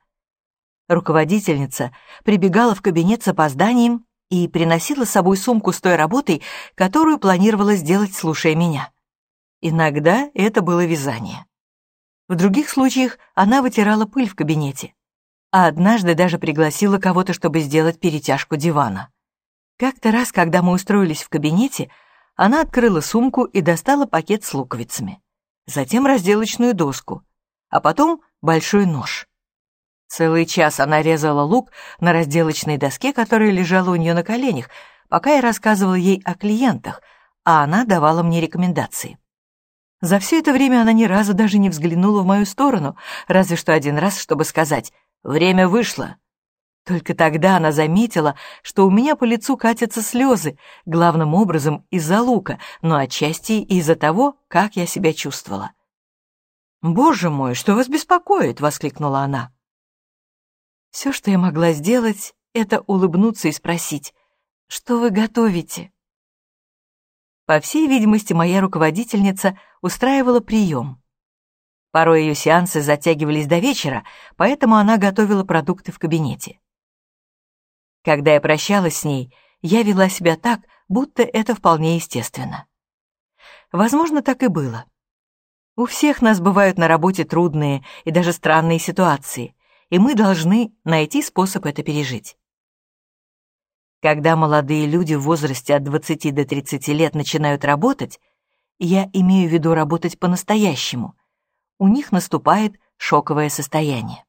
Руководительница прибегала в кабинет с опозданием и приносила с собой сумку с той работой, которую планировала сделать, слушая меня. Иногда это было вязание. В других случаях она вытирала пыль в кабинете, а однажды даже пригласила кого-то, чтобы сделать перетяжку дивана. Как-то раз, когда мы устроились в кабинете, она открыла сумку и достала пакет с луковицами, затем разделочную доску, а потом большой нож. Целый час она резала лук на разделочной доске, которая лежала у нее на коленях, пока я рассказывала ей о клиентах, а она давала мне рекомендации. За все это время она ни разу даже не взглянула в мою сторону, разве что один раз, чтобы сказать «время вышло». Только тогда она заметила, что у меня по лицу катятся слезы, главным образом из-за лука, но отчасти из-за того, как я себя чувствовала. «Боже мой, что вас беспокоит?» — воскликнула она. Все, что я могла сделать, это улыбнуться и спросить, «Что вы готовите?» По всей видимости, моя руководительница устраивала прием. Порой ее сеансы затягивались до вечера, поэтому она готовила продукты в кабинете. Когда я прощалась с ней, я вела себя так, будто это вполне естественно. Возможно, так и было. У всех нас бывают на работе трудные и даже странные ситуации, и мы должны найти способ это пережить. Когда молодые люди в возрасте от 20 до 30 лет начинают работать, я имею в виду работать по-настоящему, у них наступает шоковое состояние.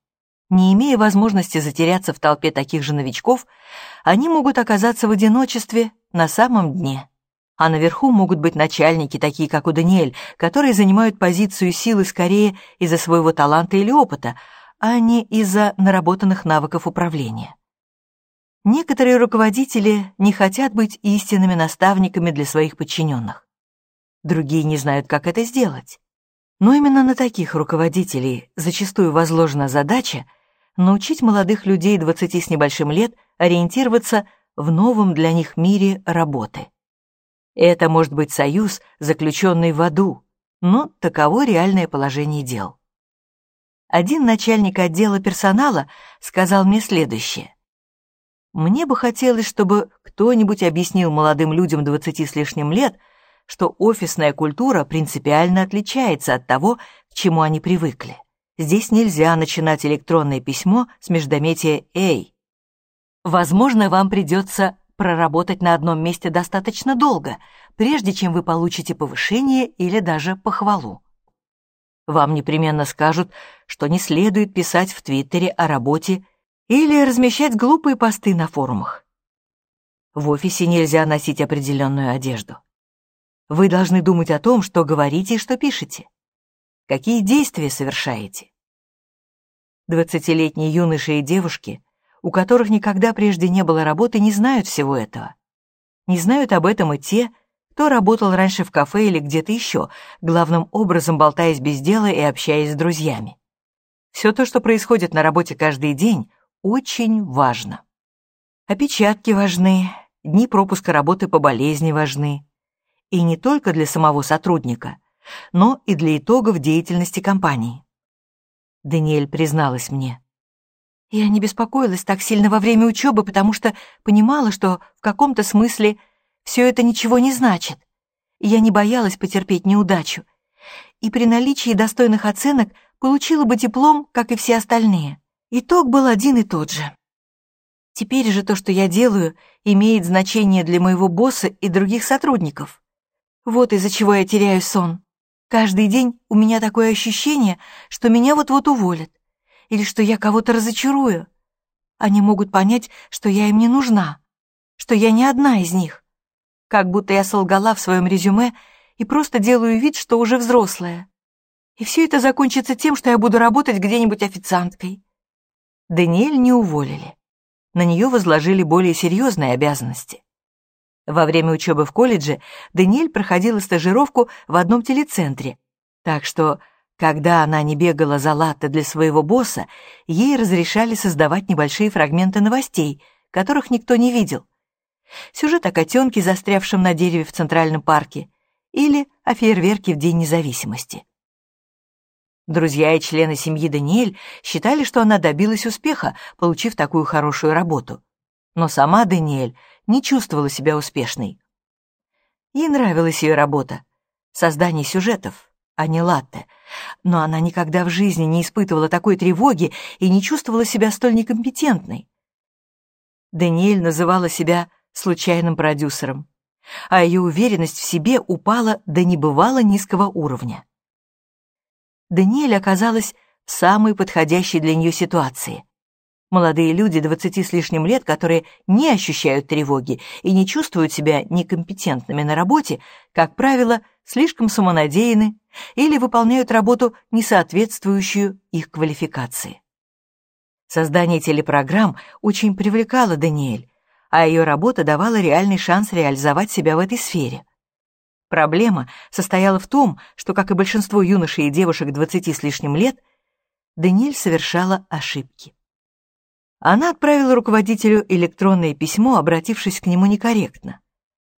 Не имея возможности затеряться в толпе таких же новичков, они могут оказаться в одиночестве на самом дне. А наверху могут быть начальники, такие как у Даниэль, которые занимают позицию силы скорее из-за своего таланта или опыта, а не из-за наработанных навыков управления. Некоторые руководители не хотят быть истинными наставниками для своих подчиненных. Другие не знают, как это сделать. Но именно на таких руководителей зачастую возложена задача научить молодых людей 20 с небольшим лет ориентироваться в новом для них мире работы. Это может быть союз, заключенный в аду, но таково реальное положение дел. Один начальник отдела персонала сказал мне следующее. Мне бы хотелось, чтобы кто-нибудь объяснил молодым людям двадцати с лишним лет, что офисная культура принципиально отличается от того, к чему они привыкли. Здесь нельзя начинать электронное письмо с междометия «Эй». Возможно, вам придется проработать на одном месте достаточно долго, прежде чем вы получите повышение или даже похвалу. Вам непременно скажут, что не следует писать в Твиттере о работе или размещать глупые посты на форумах. В офисе нельзя носить определенную одежду. Вы должны думать о том, что говорите и что пишете. Какие действия совершаете. Двадцатилетние юноши и девушки у которых никогда прежде не было работы, не знают всего этого. Не знают об этом и те, кто работал раньше в кафе или где-то еще, главным образом болтаясь без дела и общаясь с друзьями. Все то, что происходит на работе каждый день, очень важно. Опечатки важны, дни пропуска работы по болезни важны. И не только для самого сотрудника, но и для итогов деятельности компании. Даниэль призналась мне. Я не беспокоилась так сильно во время учебы, потому что понимала, что в каком-то смысле все это ничего не значит. Я не боялась потерпеть неудачу. И при наличии достойных оценок получила бы диплом, как и все остальные. Итог был один и тот же. Теперь же то, что я делаю, имеет значение для моего босса и других сотрудников. Вот из-за чего я теряю сон. Каждый день у меня такое ощущение, что меня вот-вот уволят или что я кого-то разочарую. Они могут понять, что я им не нужна, что я не одна из них. Как будто я солгала в своем резюме и просто делаю вид, что уже взрослая. И все это закончится тем, что я буду работать где-нибудь официанткой. Даниэль не уволили. На нее возложили более серьезные обязанности. Во время учебы в колледже Даниэль проходила стажировку в одном телецентре, так что когда она не бегала за латте для своего босса, ей разрешали создавать небольшие фрагменты новостей, которых никто не видел. Сюжет о котенке, застрявшем на дереве в Центральном парке, или о фейерверке в День независимости. Друзья и члены семьи Даниэль считали, что она добилась успеха, получив такую хорошую работу. Но сама Даниэль не чувствовала себя успешной. Ей нравилась ее работа — создание сюжетов, а не латте. Но она никогда в жизни не испытывала такой тревоги и не чувствовала себя столь некомпетентной. Даниэль называла себя случайным продюсером, а ее уверенность в себе упала до небывало низкого уровня. Даниэль оказалась в самой подходящей для нее ситуации. Молодые люди двадцати с лишним лет, которые не ощущают тревоги и не чувствуют себя некомпетентными на работе, как правило, слишком самонадеяны или выполняют работу, не соответствующую их квалификации. Создание телепрограмм очень привлекало Даниэль, а ее работа давала реальный шанс реализовать себя в этой сфере. Проблема состояла в том, что, как и большинство юношей и девушек 20 с лишним лет, Даниэль совершала ошибки. Она отправила руководителю электронное письмо, обратившись к нему некорректно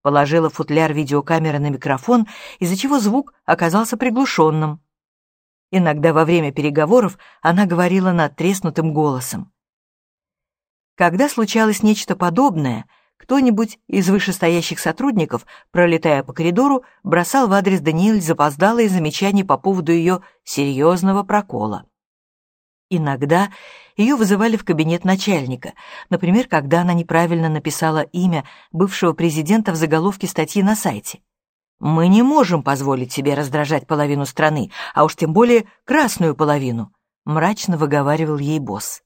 положила футляр видеокамеры на микрофон, из-за чего звук оказался приглушенным. Иногда во время переговоров она говорила надтреснутым голосом. Когда случалось нечто подобное, кто-нибудь из вышестоящих сотрудников, пролетая по коридору, бросал в адрес Даниэль запоздалые замечания по поводу ее серьезного прокола. Иногда ее вызывали в кабинет начальника, например, когда она неправильно написала имя бывшего президента в заголовке статьи на сайте. «Мы не можем позволить себе раздражать половину страны, а уж тем более красную половину», мрачно выговаривал ей босс.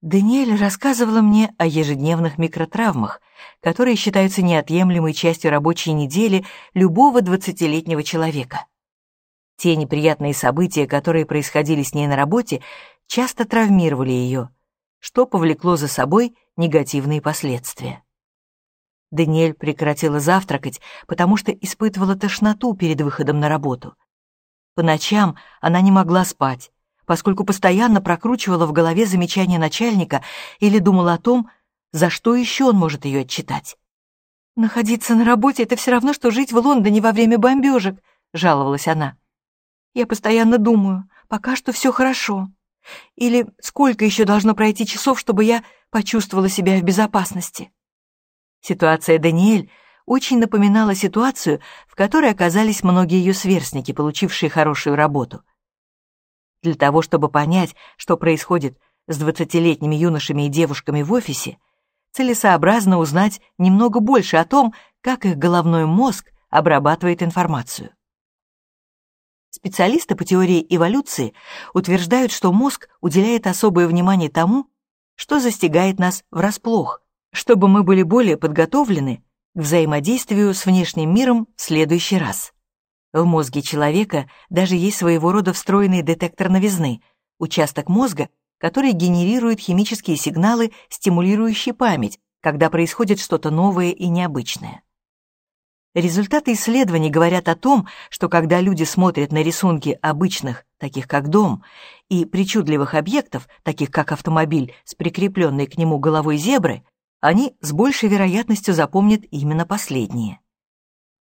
Даниэль рассказывала мне о ежедневных микротравмах, которые считаются неотъемлемой частью рабочей недели любого двадцатилетнего человека. Те неприятные события, которые происходили с ней на работе, часто травмировали ее, что повлекло за собой негативные последствия. Даниэль прекратила завтракать, потому что испытывала тошноту перед выходом на работу. По ночам она не могла спать, поскольку постоянно прокручивала в голове замечания начальника или думала о том, за что еще он может ее отчитать. «Находиться на работе — это все равно, что жить в Лондоне во время бомбежек», — жаловалась она. Я постоянно думаю, пока что все хорошо. Или сколько еще должно пройти часов, чтобы я почувствовала себя в безопасности. Ситуация Даниэль очень напоминала ситуацию, в которой оказались многие ее сверстники, получившие хорошую работу. Для того, чтобы понять, что происходит с двадцатилетними юношами и девушками в офисе, целесообразно узнать немного больше о том, как их головной мозг обрабатывает информацию. Специалисты по теории эволюции утверждают, что мозг уделяет особое внимание тому, что застигает нас врасплох, чтобы мы были более подготовлены к взаимодействию с внешним миром в следующий раз. В мозге человека даже есть своего рода встроенный детектор новизны, участок мозга, который генерирует химические сигналы, стимулирующие память, когда происходит что-то новое и необычное. Результаты исследований говорят о том, что когда люди смотрят на рисунки обычных, таких как дом, и причудливых объектов, таких как автомобиль с прикрепленной к нему головой зебры, они с большей вероятностью запомнят именно последние.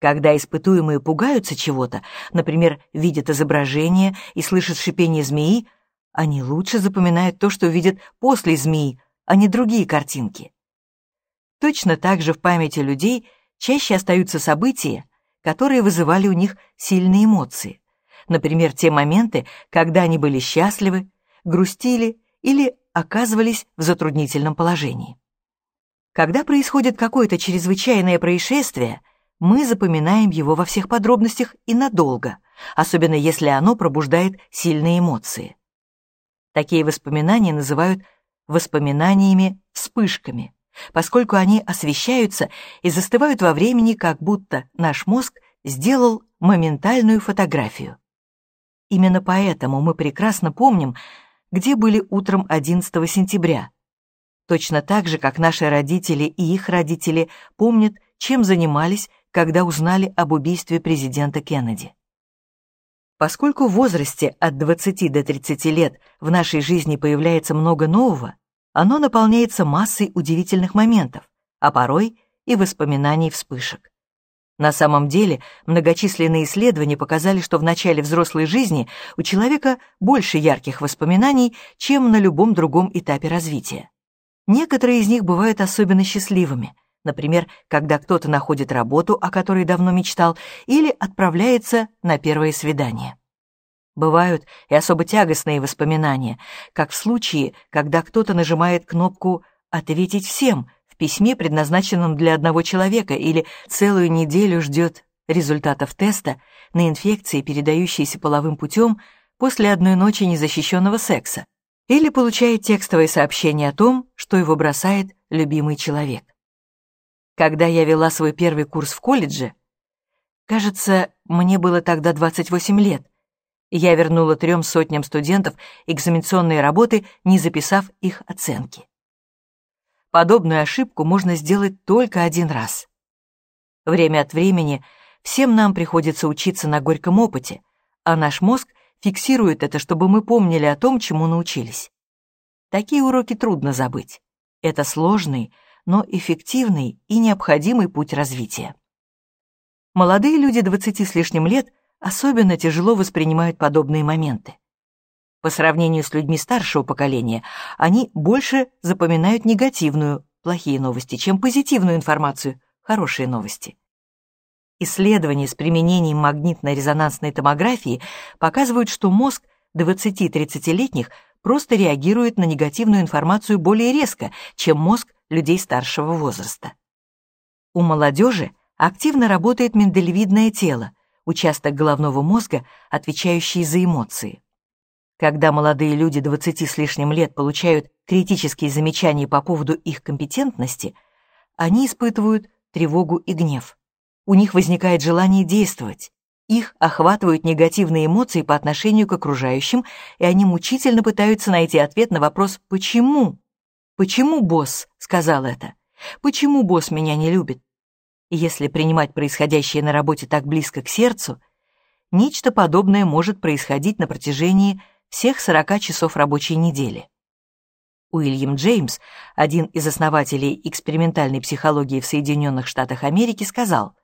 Когда испытуемые пугаются чего-то, например, видят изображение и слышат шипение змеи, они лучше запоминают то, что видят после змеи, а не другие картинки. Точно так же в памяти людей – чаще остаются события, которые вызывали у них сильные эмоции. Например, те моменты, когда они были счастливы, грустили или оказывались в затруднительном положении. Когда происходит какое-то чрезвычайное происшествие, мы запоминаем его во всех подробностях и надолго, особенно если оно пробуждает сильные эмоции. Такие воспоминания называют воспоминаниями-вспышками поскольку они освещаются и застывают во времени, как будто наш мозг сделал моментальную фотографию. Именно поэтому мы прекрасно помним, где были утром 11 сентября. Точно так же, как наши родители и их родители помнят, чем занимались, когда узнали об убийстве президента Кеннеди. Поскольку в возрасте от 20 до 30 лет в нашей жизни появляется много нового, оно наполняется массой удивительных моментов, а порой и воспоминаний вспышек. На самом деле, многочисленные исследования показали, что в начале взрослой жизни у человека больше ярких воспоминаний, чем на любом другом этапе развития. Некоторые из них бывают особенно счастливыми, например, когда кто-то находит работу, о которой давно мечтал, или отправляется на первое свидание. Бывают и особо тягостные воспоминания, как в случае, когда кто-то нажимает кнопку «Ответить всем» в письме, предназначенном для одного человека, или целую неделю ждет результатов теста на инфекции, передающиеся половым путем после одной ночи незащищенного секса, или получает текстовое сообщение о том, что его бросает любимый человек. Когда я вела свой первый курс в колледже, кажется, мне было тогда 28 лет, я вернула трем сотням студентов экзаменационные работы, не записав их оценки. Подобную ошибку можно сделать только один раз. Время от времени всем нам приходится учиться на горьком опыте, а наш мозг фиксирует это, чтобы мы помнили о том, чему научились. Такие уроки трудно забыть. Это сложный, но эффективный и необходимый путь развития. Молодые люди 20 с лишним лет – особенно тяжело воспринимают подобные моменты. По сравнению с людьми старшего поколения, они больше запоминают негативную, плохие новости, чем позитивную информацию, хорошие новости. Исследования с применением магнитно-резонансной томографии показывают, что мозг 20-30-летних просто реагирует на негативную информацию более резко, чем мозг людей старшего возраста. У молодежи активно работает миндалевидное тело – участок головного мозга, отвечающий за эмоции. Когда молодые люди 20 с лишним лет получают критические замечания по поводу их компетентности, они испытывают тревогу и гнев. У них возникает желание действовать. Их охватывают негативные эмоции по отношению к окружающим, и они мучительно пытаются найти ответ на вопрос «почему?». «Почему босс?» — сказал это. «Почему босс меня не любит? Если принимать происходящее на работе так близко к сердцу, нечто подобное может происходить на протяжении всех 40 часов рабочей недели. Уильям Джеймс, один из основателей экспериментальной психологии в Соединенных Штатах Америки, сказал,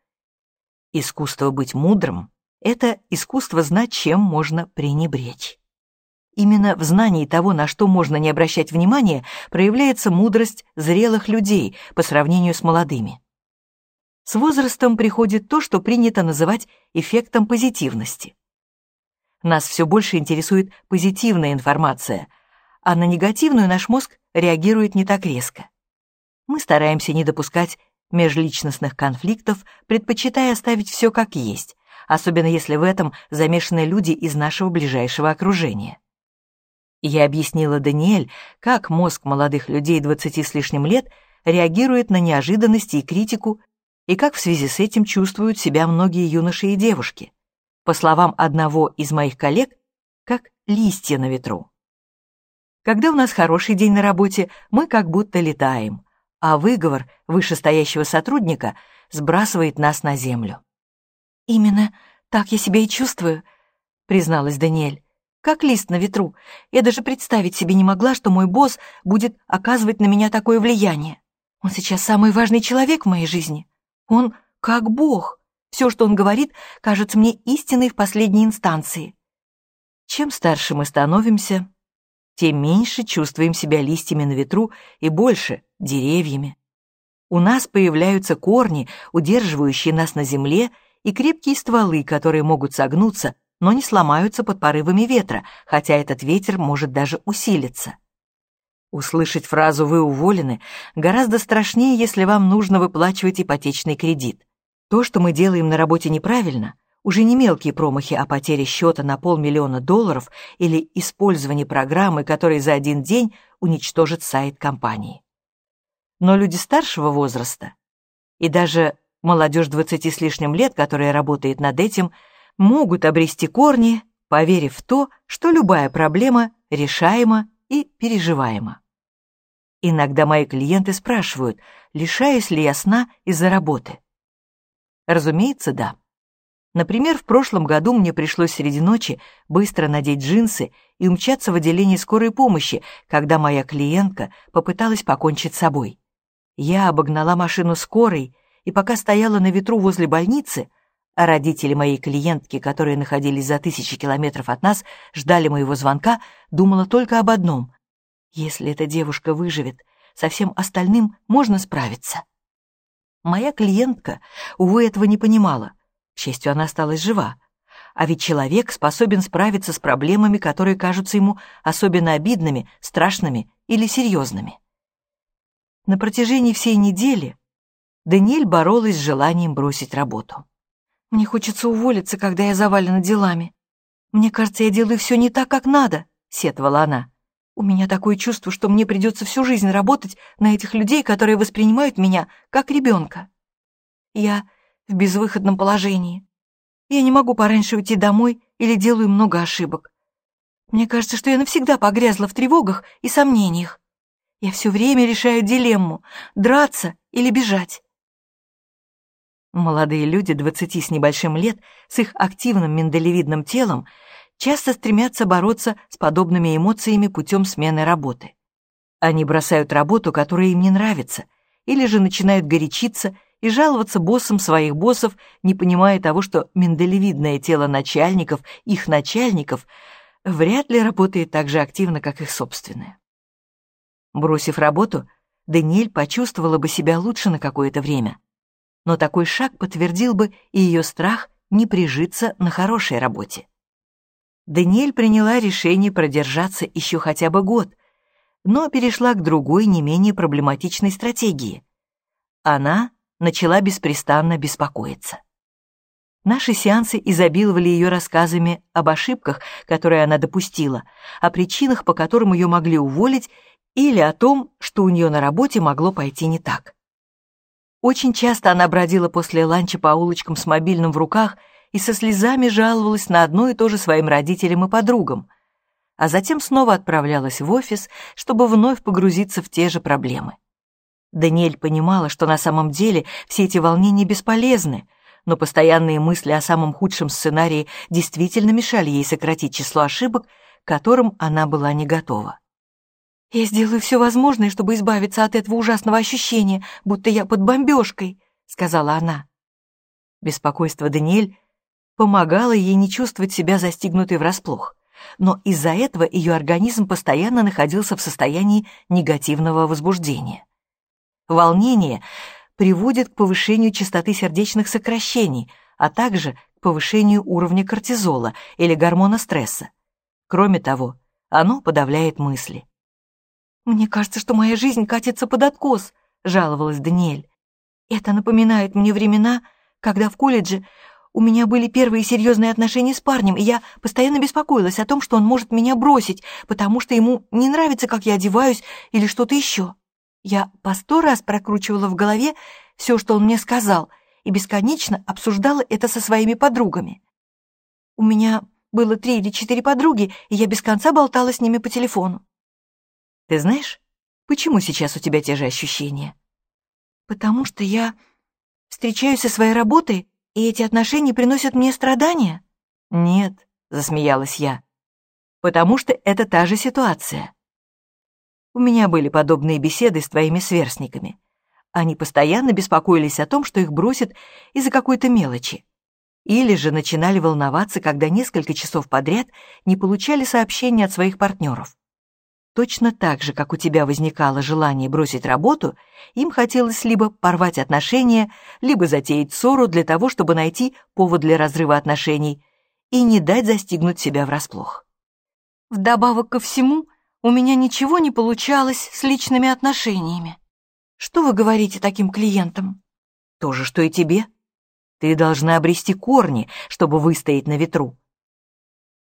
«Искусство быть мудрым — это искусство знать, чем можно пренебречь». Именно в знании того, на что можно не обращать внимания, проявляется мудрость зрелых людей по сравнению с молодыми. С возрастом приходит то, что принято называть эффектом позитивности. Нас все больше интересует позитивная информация, а на негативную наш мозг реагирует не так резко. Мы стараемся не допускать межличностных конфликтов, предпочитая оставить все как есть, особенно если в этом замешаны люди из нашего ближайшего окружения. Я объяснила Даниэль, как мозг молодых людей 20 с лишним лет реагирует на неожиданности и критику и как в связи с этим чувствуют себя многие юноши и девушки. По словам одного из моих коллег, как листья на ветру. Когда у нас хороший день на работе, мы как будто летаем, а выговор вышестоящего сотрудника сбрасывает нас на землю. «Именно так я себя и чувствую», — призналась Даниэль. «Как лист на ветру. Я даже представить себе не могла, что мой босс будет оказывать на меня такое влияние. Он сейчас самый важный человек в моей жизни. Он как бог. Все, что он говорит, кажется мне истиной в последней инстанции». Чем старше мы становимся, тем меньше чувствуем себя листьями на ветру и больше — деревьями. У нас появляются корни, удерживающие нас на земле, и крепкие стволы, которые могут согнуться, но не сломаются под порывами ветра, хотя этот ветер может даже усилиться. Услышать фразу «вы уволены» гораздо страшнее, если вам нужно выплачивать ипотечный кредит. То, что мы делаем на работе неправильно, уже не мелкие промахи о потере счета на полмиллиона долларов или использовании программы, которая за один день уничтожит сайт компании. Но люди старшего возраста и даже молодежь двадцати с лишним лет, которая работает над этим, могут обрести корни, поверив в то, что любая проблема решаема и переживаема. Иногда мои клиенты спрашивают, лишаюсь ли я сна из-за работы. Разумеется, да. Например, в прошлом году мне пришлось среди ночи быстро надеть джинсы и умчаться в отделение скорой помощи, когда моя клиентка попыталась покончить с собой. Я обогнала машину скорой, и пока стояла на ветру возле больницы, а родители моей клиентки, которые находились за тысячи километров от нас, ждали моего звонка, думала только об одном. Если эта девушка выживет, со всем остальным можно справиться. Моя клиентка, увы, этого не понимала. К счастью, она осталась жива. А ведь человек способен справиться с проблемами, которые кажутся ему особенно обидными, страшными или серьезными. На протяжении всей недели Даниэль боролась с желанием бросить работу. «Мне хочется уволиться, когда я завалена делами. Мне кажется, я делаю все не так, как надо», — сетовала она. «У меня такое чувство, что мне придется всю жизнь работать на этих людей, которые воспринимают меня как ребенка. Я в безвыходном положении. Я не могу пораньше уйти домой или делаю много ошибок. Мне кажется, что я навсегда погрязла в тревогах и сомнениях. Я все время решаю дилемму — драться или бежать. Молодые люди двадцати с небольшим лет с их активным миндалевидным телом часто стремятся бороться с подобными эмоциями путем смены работы. Они бросают работу, которая им не нравится, или же начинают горячиться и жаловаться боссам своих боссов, не понимая того, что миндалевидное тело начальников, их начальников, вряд ли работает так же активно, как их собственное. Бросив работу, Даниэль почувствовала бы себя лучше на какое-то время но такой шаг подтвердил бы и ее страх не прижиться на хорошей работе. Даниэль приняла решение продержаться еще хотя бы год, но перешла к другой, не менее проблематичной стратегии. Она начала беспрестанно беспокоиться. Наши сеансы изобиловали ее рассказами об ошибках, которые она допустила, о причинах, по которым ее могли уволить, или о том, что у нее на работе могло пойти не так. Очень часто она бродила после ланча по улочкам с мобильным в руках и со слезами жаловалась на одно и то же своим родителям и подругам, а затем снова отправлялась в офис, чтобы вновь погрузиться в те же проблемы. Даниэль понимала, что на самом деле все эти волнения бесполезны, но постоянные мысли о самом худшем сценарии действительно мешали ей сократить число ошибок, к которым она была не готова. Я сделаю все возможное, чтобы избавиться от этого ужасного ощущения, будто я под бомбежкой», — сказала она. Беспокойство Даниэль помогало ей не чувствовать себя застигнутой врасплох, но из-за этого ее организм постоянно находился в состоянии негативного возбуждения. Волнение приводит к повышению частоты сердечных сокращений, а также к повышению уровня кортизола или гормона стресса. Кроме того, оно подавляет мысли. «Мне кажется, что моя жизнь катится под откос», — жаловалась Даниэль. «Это напоминает мне времена, когда в колледже у меня были первые серьезные отношения с парнем, и я постоянно беспокоилась о том, что он может меня бросить, потому что ему не нравится, как я одеваюсь или что-то еще. Я по сто раз прокручивала в голове все, что он мне сказал, и бесконечно обсуждала это со своими подругами. У меня было три или четыре подруги, и я без конца болтала с ними по телефону. Ты знаешь, почему сейчас у тебя те же ощущения? Потому что я встречаюсь со своей работой, и эти отношения приносят мне страдания? Нет, засмеялась я. Потому что это та же ситуация. У меня были подобные беседы с твоими сверстниками. Они постоянно беспокоились о том, что их бросят из-за какой-то мелочи. Или же начинали волноваться, когда несколько часов подряд не получали сообщения от своих партнеров. Точно так же, как у тебя возникало желание бросить работу, им хотелось либо порвать отношения, либо затеять ссору для того, чтобы найти повод для разрыва отношений и не дать застигнуть себя врасплох. Вдобавок ко всему, у меня ничего не получалось с личными отношениями. Что вы говорите таким клиентам? То же, что и тебе. Ты должна обрести корни, чтобы выстоять на ветру.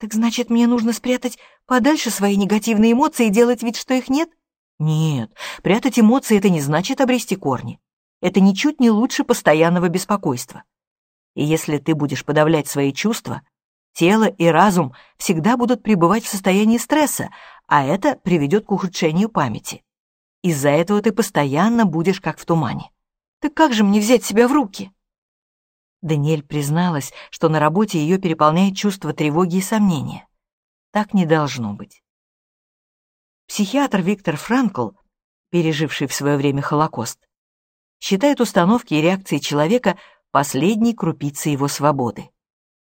Так значит, мне нужно спрятать подальше свои негативные эмоции и делать вид, что их нет? Нет, прятать эмоции — это не значит обрести корни. Это ничуть не лучше постоянного беспокойства. И если ты будешь подавлять свои чувства, тело и разум всегда будут пребывать в состоянии стресса, а это приведет к ухудшению памяти. Из-за этого ты постоянно будешь как в тумане. Так как же мне взять себя в руки? Даниэль призналась, что на работе ее переполняет чувство тревоги и сомнения. Так не должно быть. Психиатр Виктор Франкл, переживший в свое время Холокост, считает установки и реакции человека последней крупицей его свободы.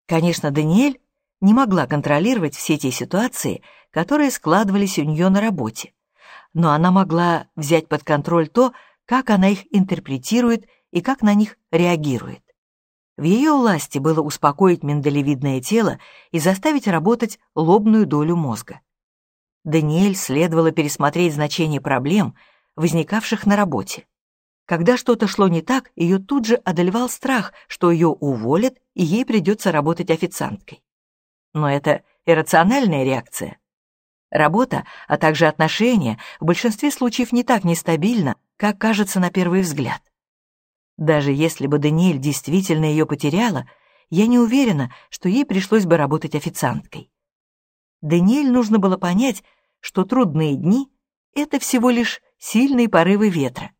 Конечно, Даниэль не могла контролировать все те ситуации, которые складывались у нее на работе, но она могла взять под контроль то, как она их интерпретирует и как на них реагирует. В ее власти было успокоить миндалевидное тело и заставить работать лобную долю мозга. Даниэль следовало пересмотреть значение проблем, возникавших на работе. Когда что-то шло не так, ее тут же одолевал страх, что ее уволят и ей придется работать официанткой. Но это иррациональная реакция. Работа, а также отношения в большинстве случаев не так нестабильно, как кажется на первый взгляд. Даже если бы Даниэль действительно ее потеряла, я не уверена, что ей пришлось бы работать официанткой. Даниэль нужно было понять, что трудные дни — это всего лишь сильные порывы ветра,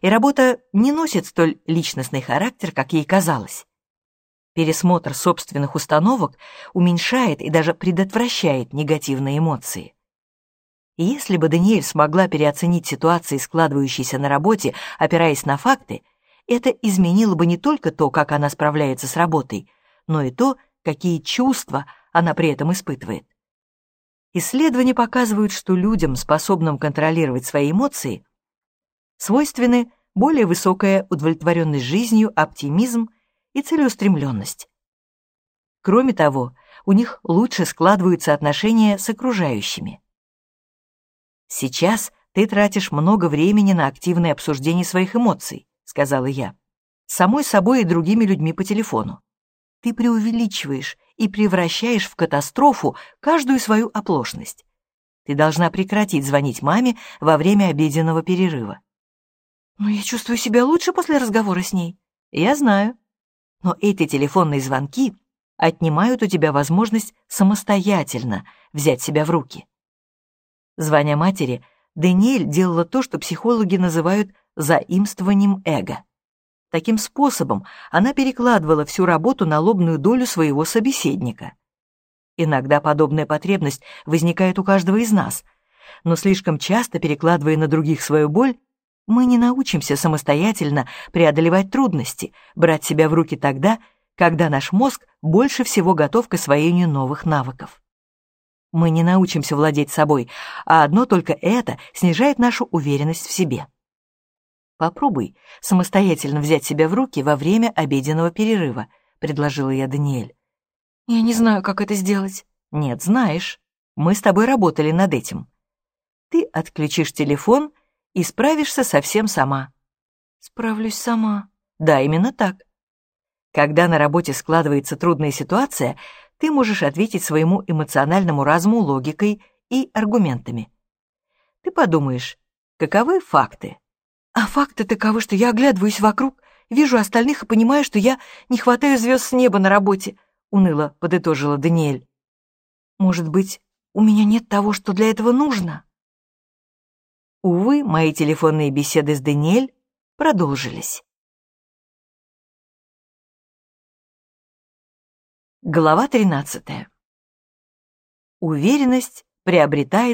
и работа не носит столь личностный характер, как ей казалось. Пересмотр собственных установок уменьшает и даже предотвращает негативные эмоции. Если бы Даниэль смогла переоценить ситуации, складывающиеся на работе, опираясь на факты, это изменило бы не только то, как она справляется с работой, но и то, какие чувства она при этом испытывает. Исследования показывают, что людям, способным контролировать свои эмоции, свойственны более высокая удовлетворенность жизнью, оптимизм и целеустремленность. Кроме того, у них лучше складываются отношения с окружающими. «Сейчас ты тратишь много времени на активное обсуждение своих эмоций», — сказала я, «самой собой и другими людьми по телефону. Ты преувеличиваешь и превращаешь в катастрофу каждую свою оплошность. Ты должна прекратить звонить маме во время обеденного перерыва». «Но я чувствую себя лучше после разговора с ней». «Я знаю. Но эти телефонные звонки отнимают у тебя возможность самостоятельно взять себя в руки. Звоня матери, Даниэль делала то, что психологи называют заимствованием эго. Таким способом она перекладывала всю работу на лобную долю своего собеседника. Иногда подобная потребность возникает у каждого из нас, но слишком часто, перекладывая на других свою боль, мы не научимся самостоятельно преодолевать трудности, брать себя в руки тогда, когда наш мозг больше всего готов к освоению новых навыков. Мы не научимся владеть собой, а одно только это снижает нашу уверенность в себе. Попробуй самостоятельно взять себя в руки во время обеденного перерыва, предложила я Даниэль. Я не знаю, как это сделать. Нет, знаешь. Мы с тобой работали над этим. Ты отключишь телефон и справишься совсем сама. Справлюсь сама. Да, именно так. Когда на работе складывается трудная ситуация, ты можешь ответить своему эмоциональному разуму логикой и аргументами. Ты подумаешь, каковы факты? А факты таковы, что я оглядываюсь вокруг, вижу остальных и понимаю, что я не хватаю звезд с неба на работе, уныло подытожила Даниэль. Может быть, у меня нет того, что для этого нужно? Увы, мои телефонные беседы с Даниэль продолжились. Глава 13. Уверенность приобретает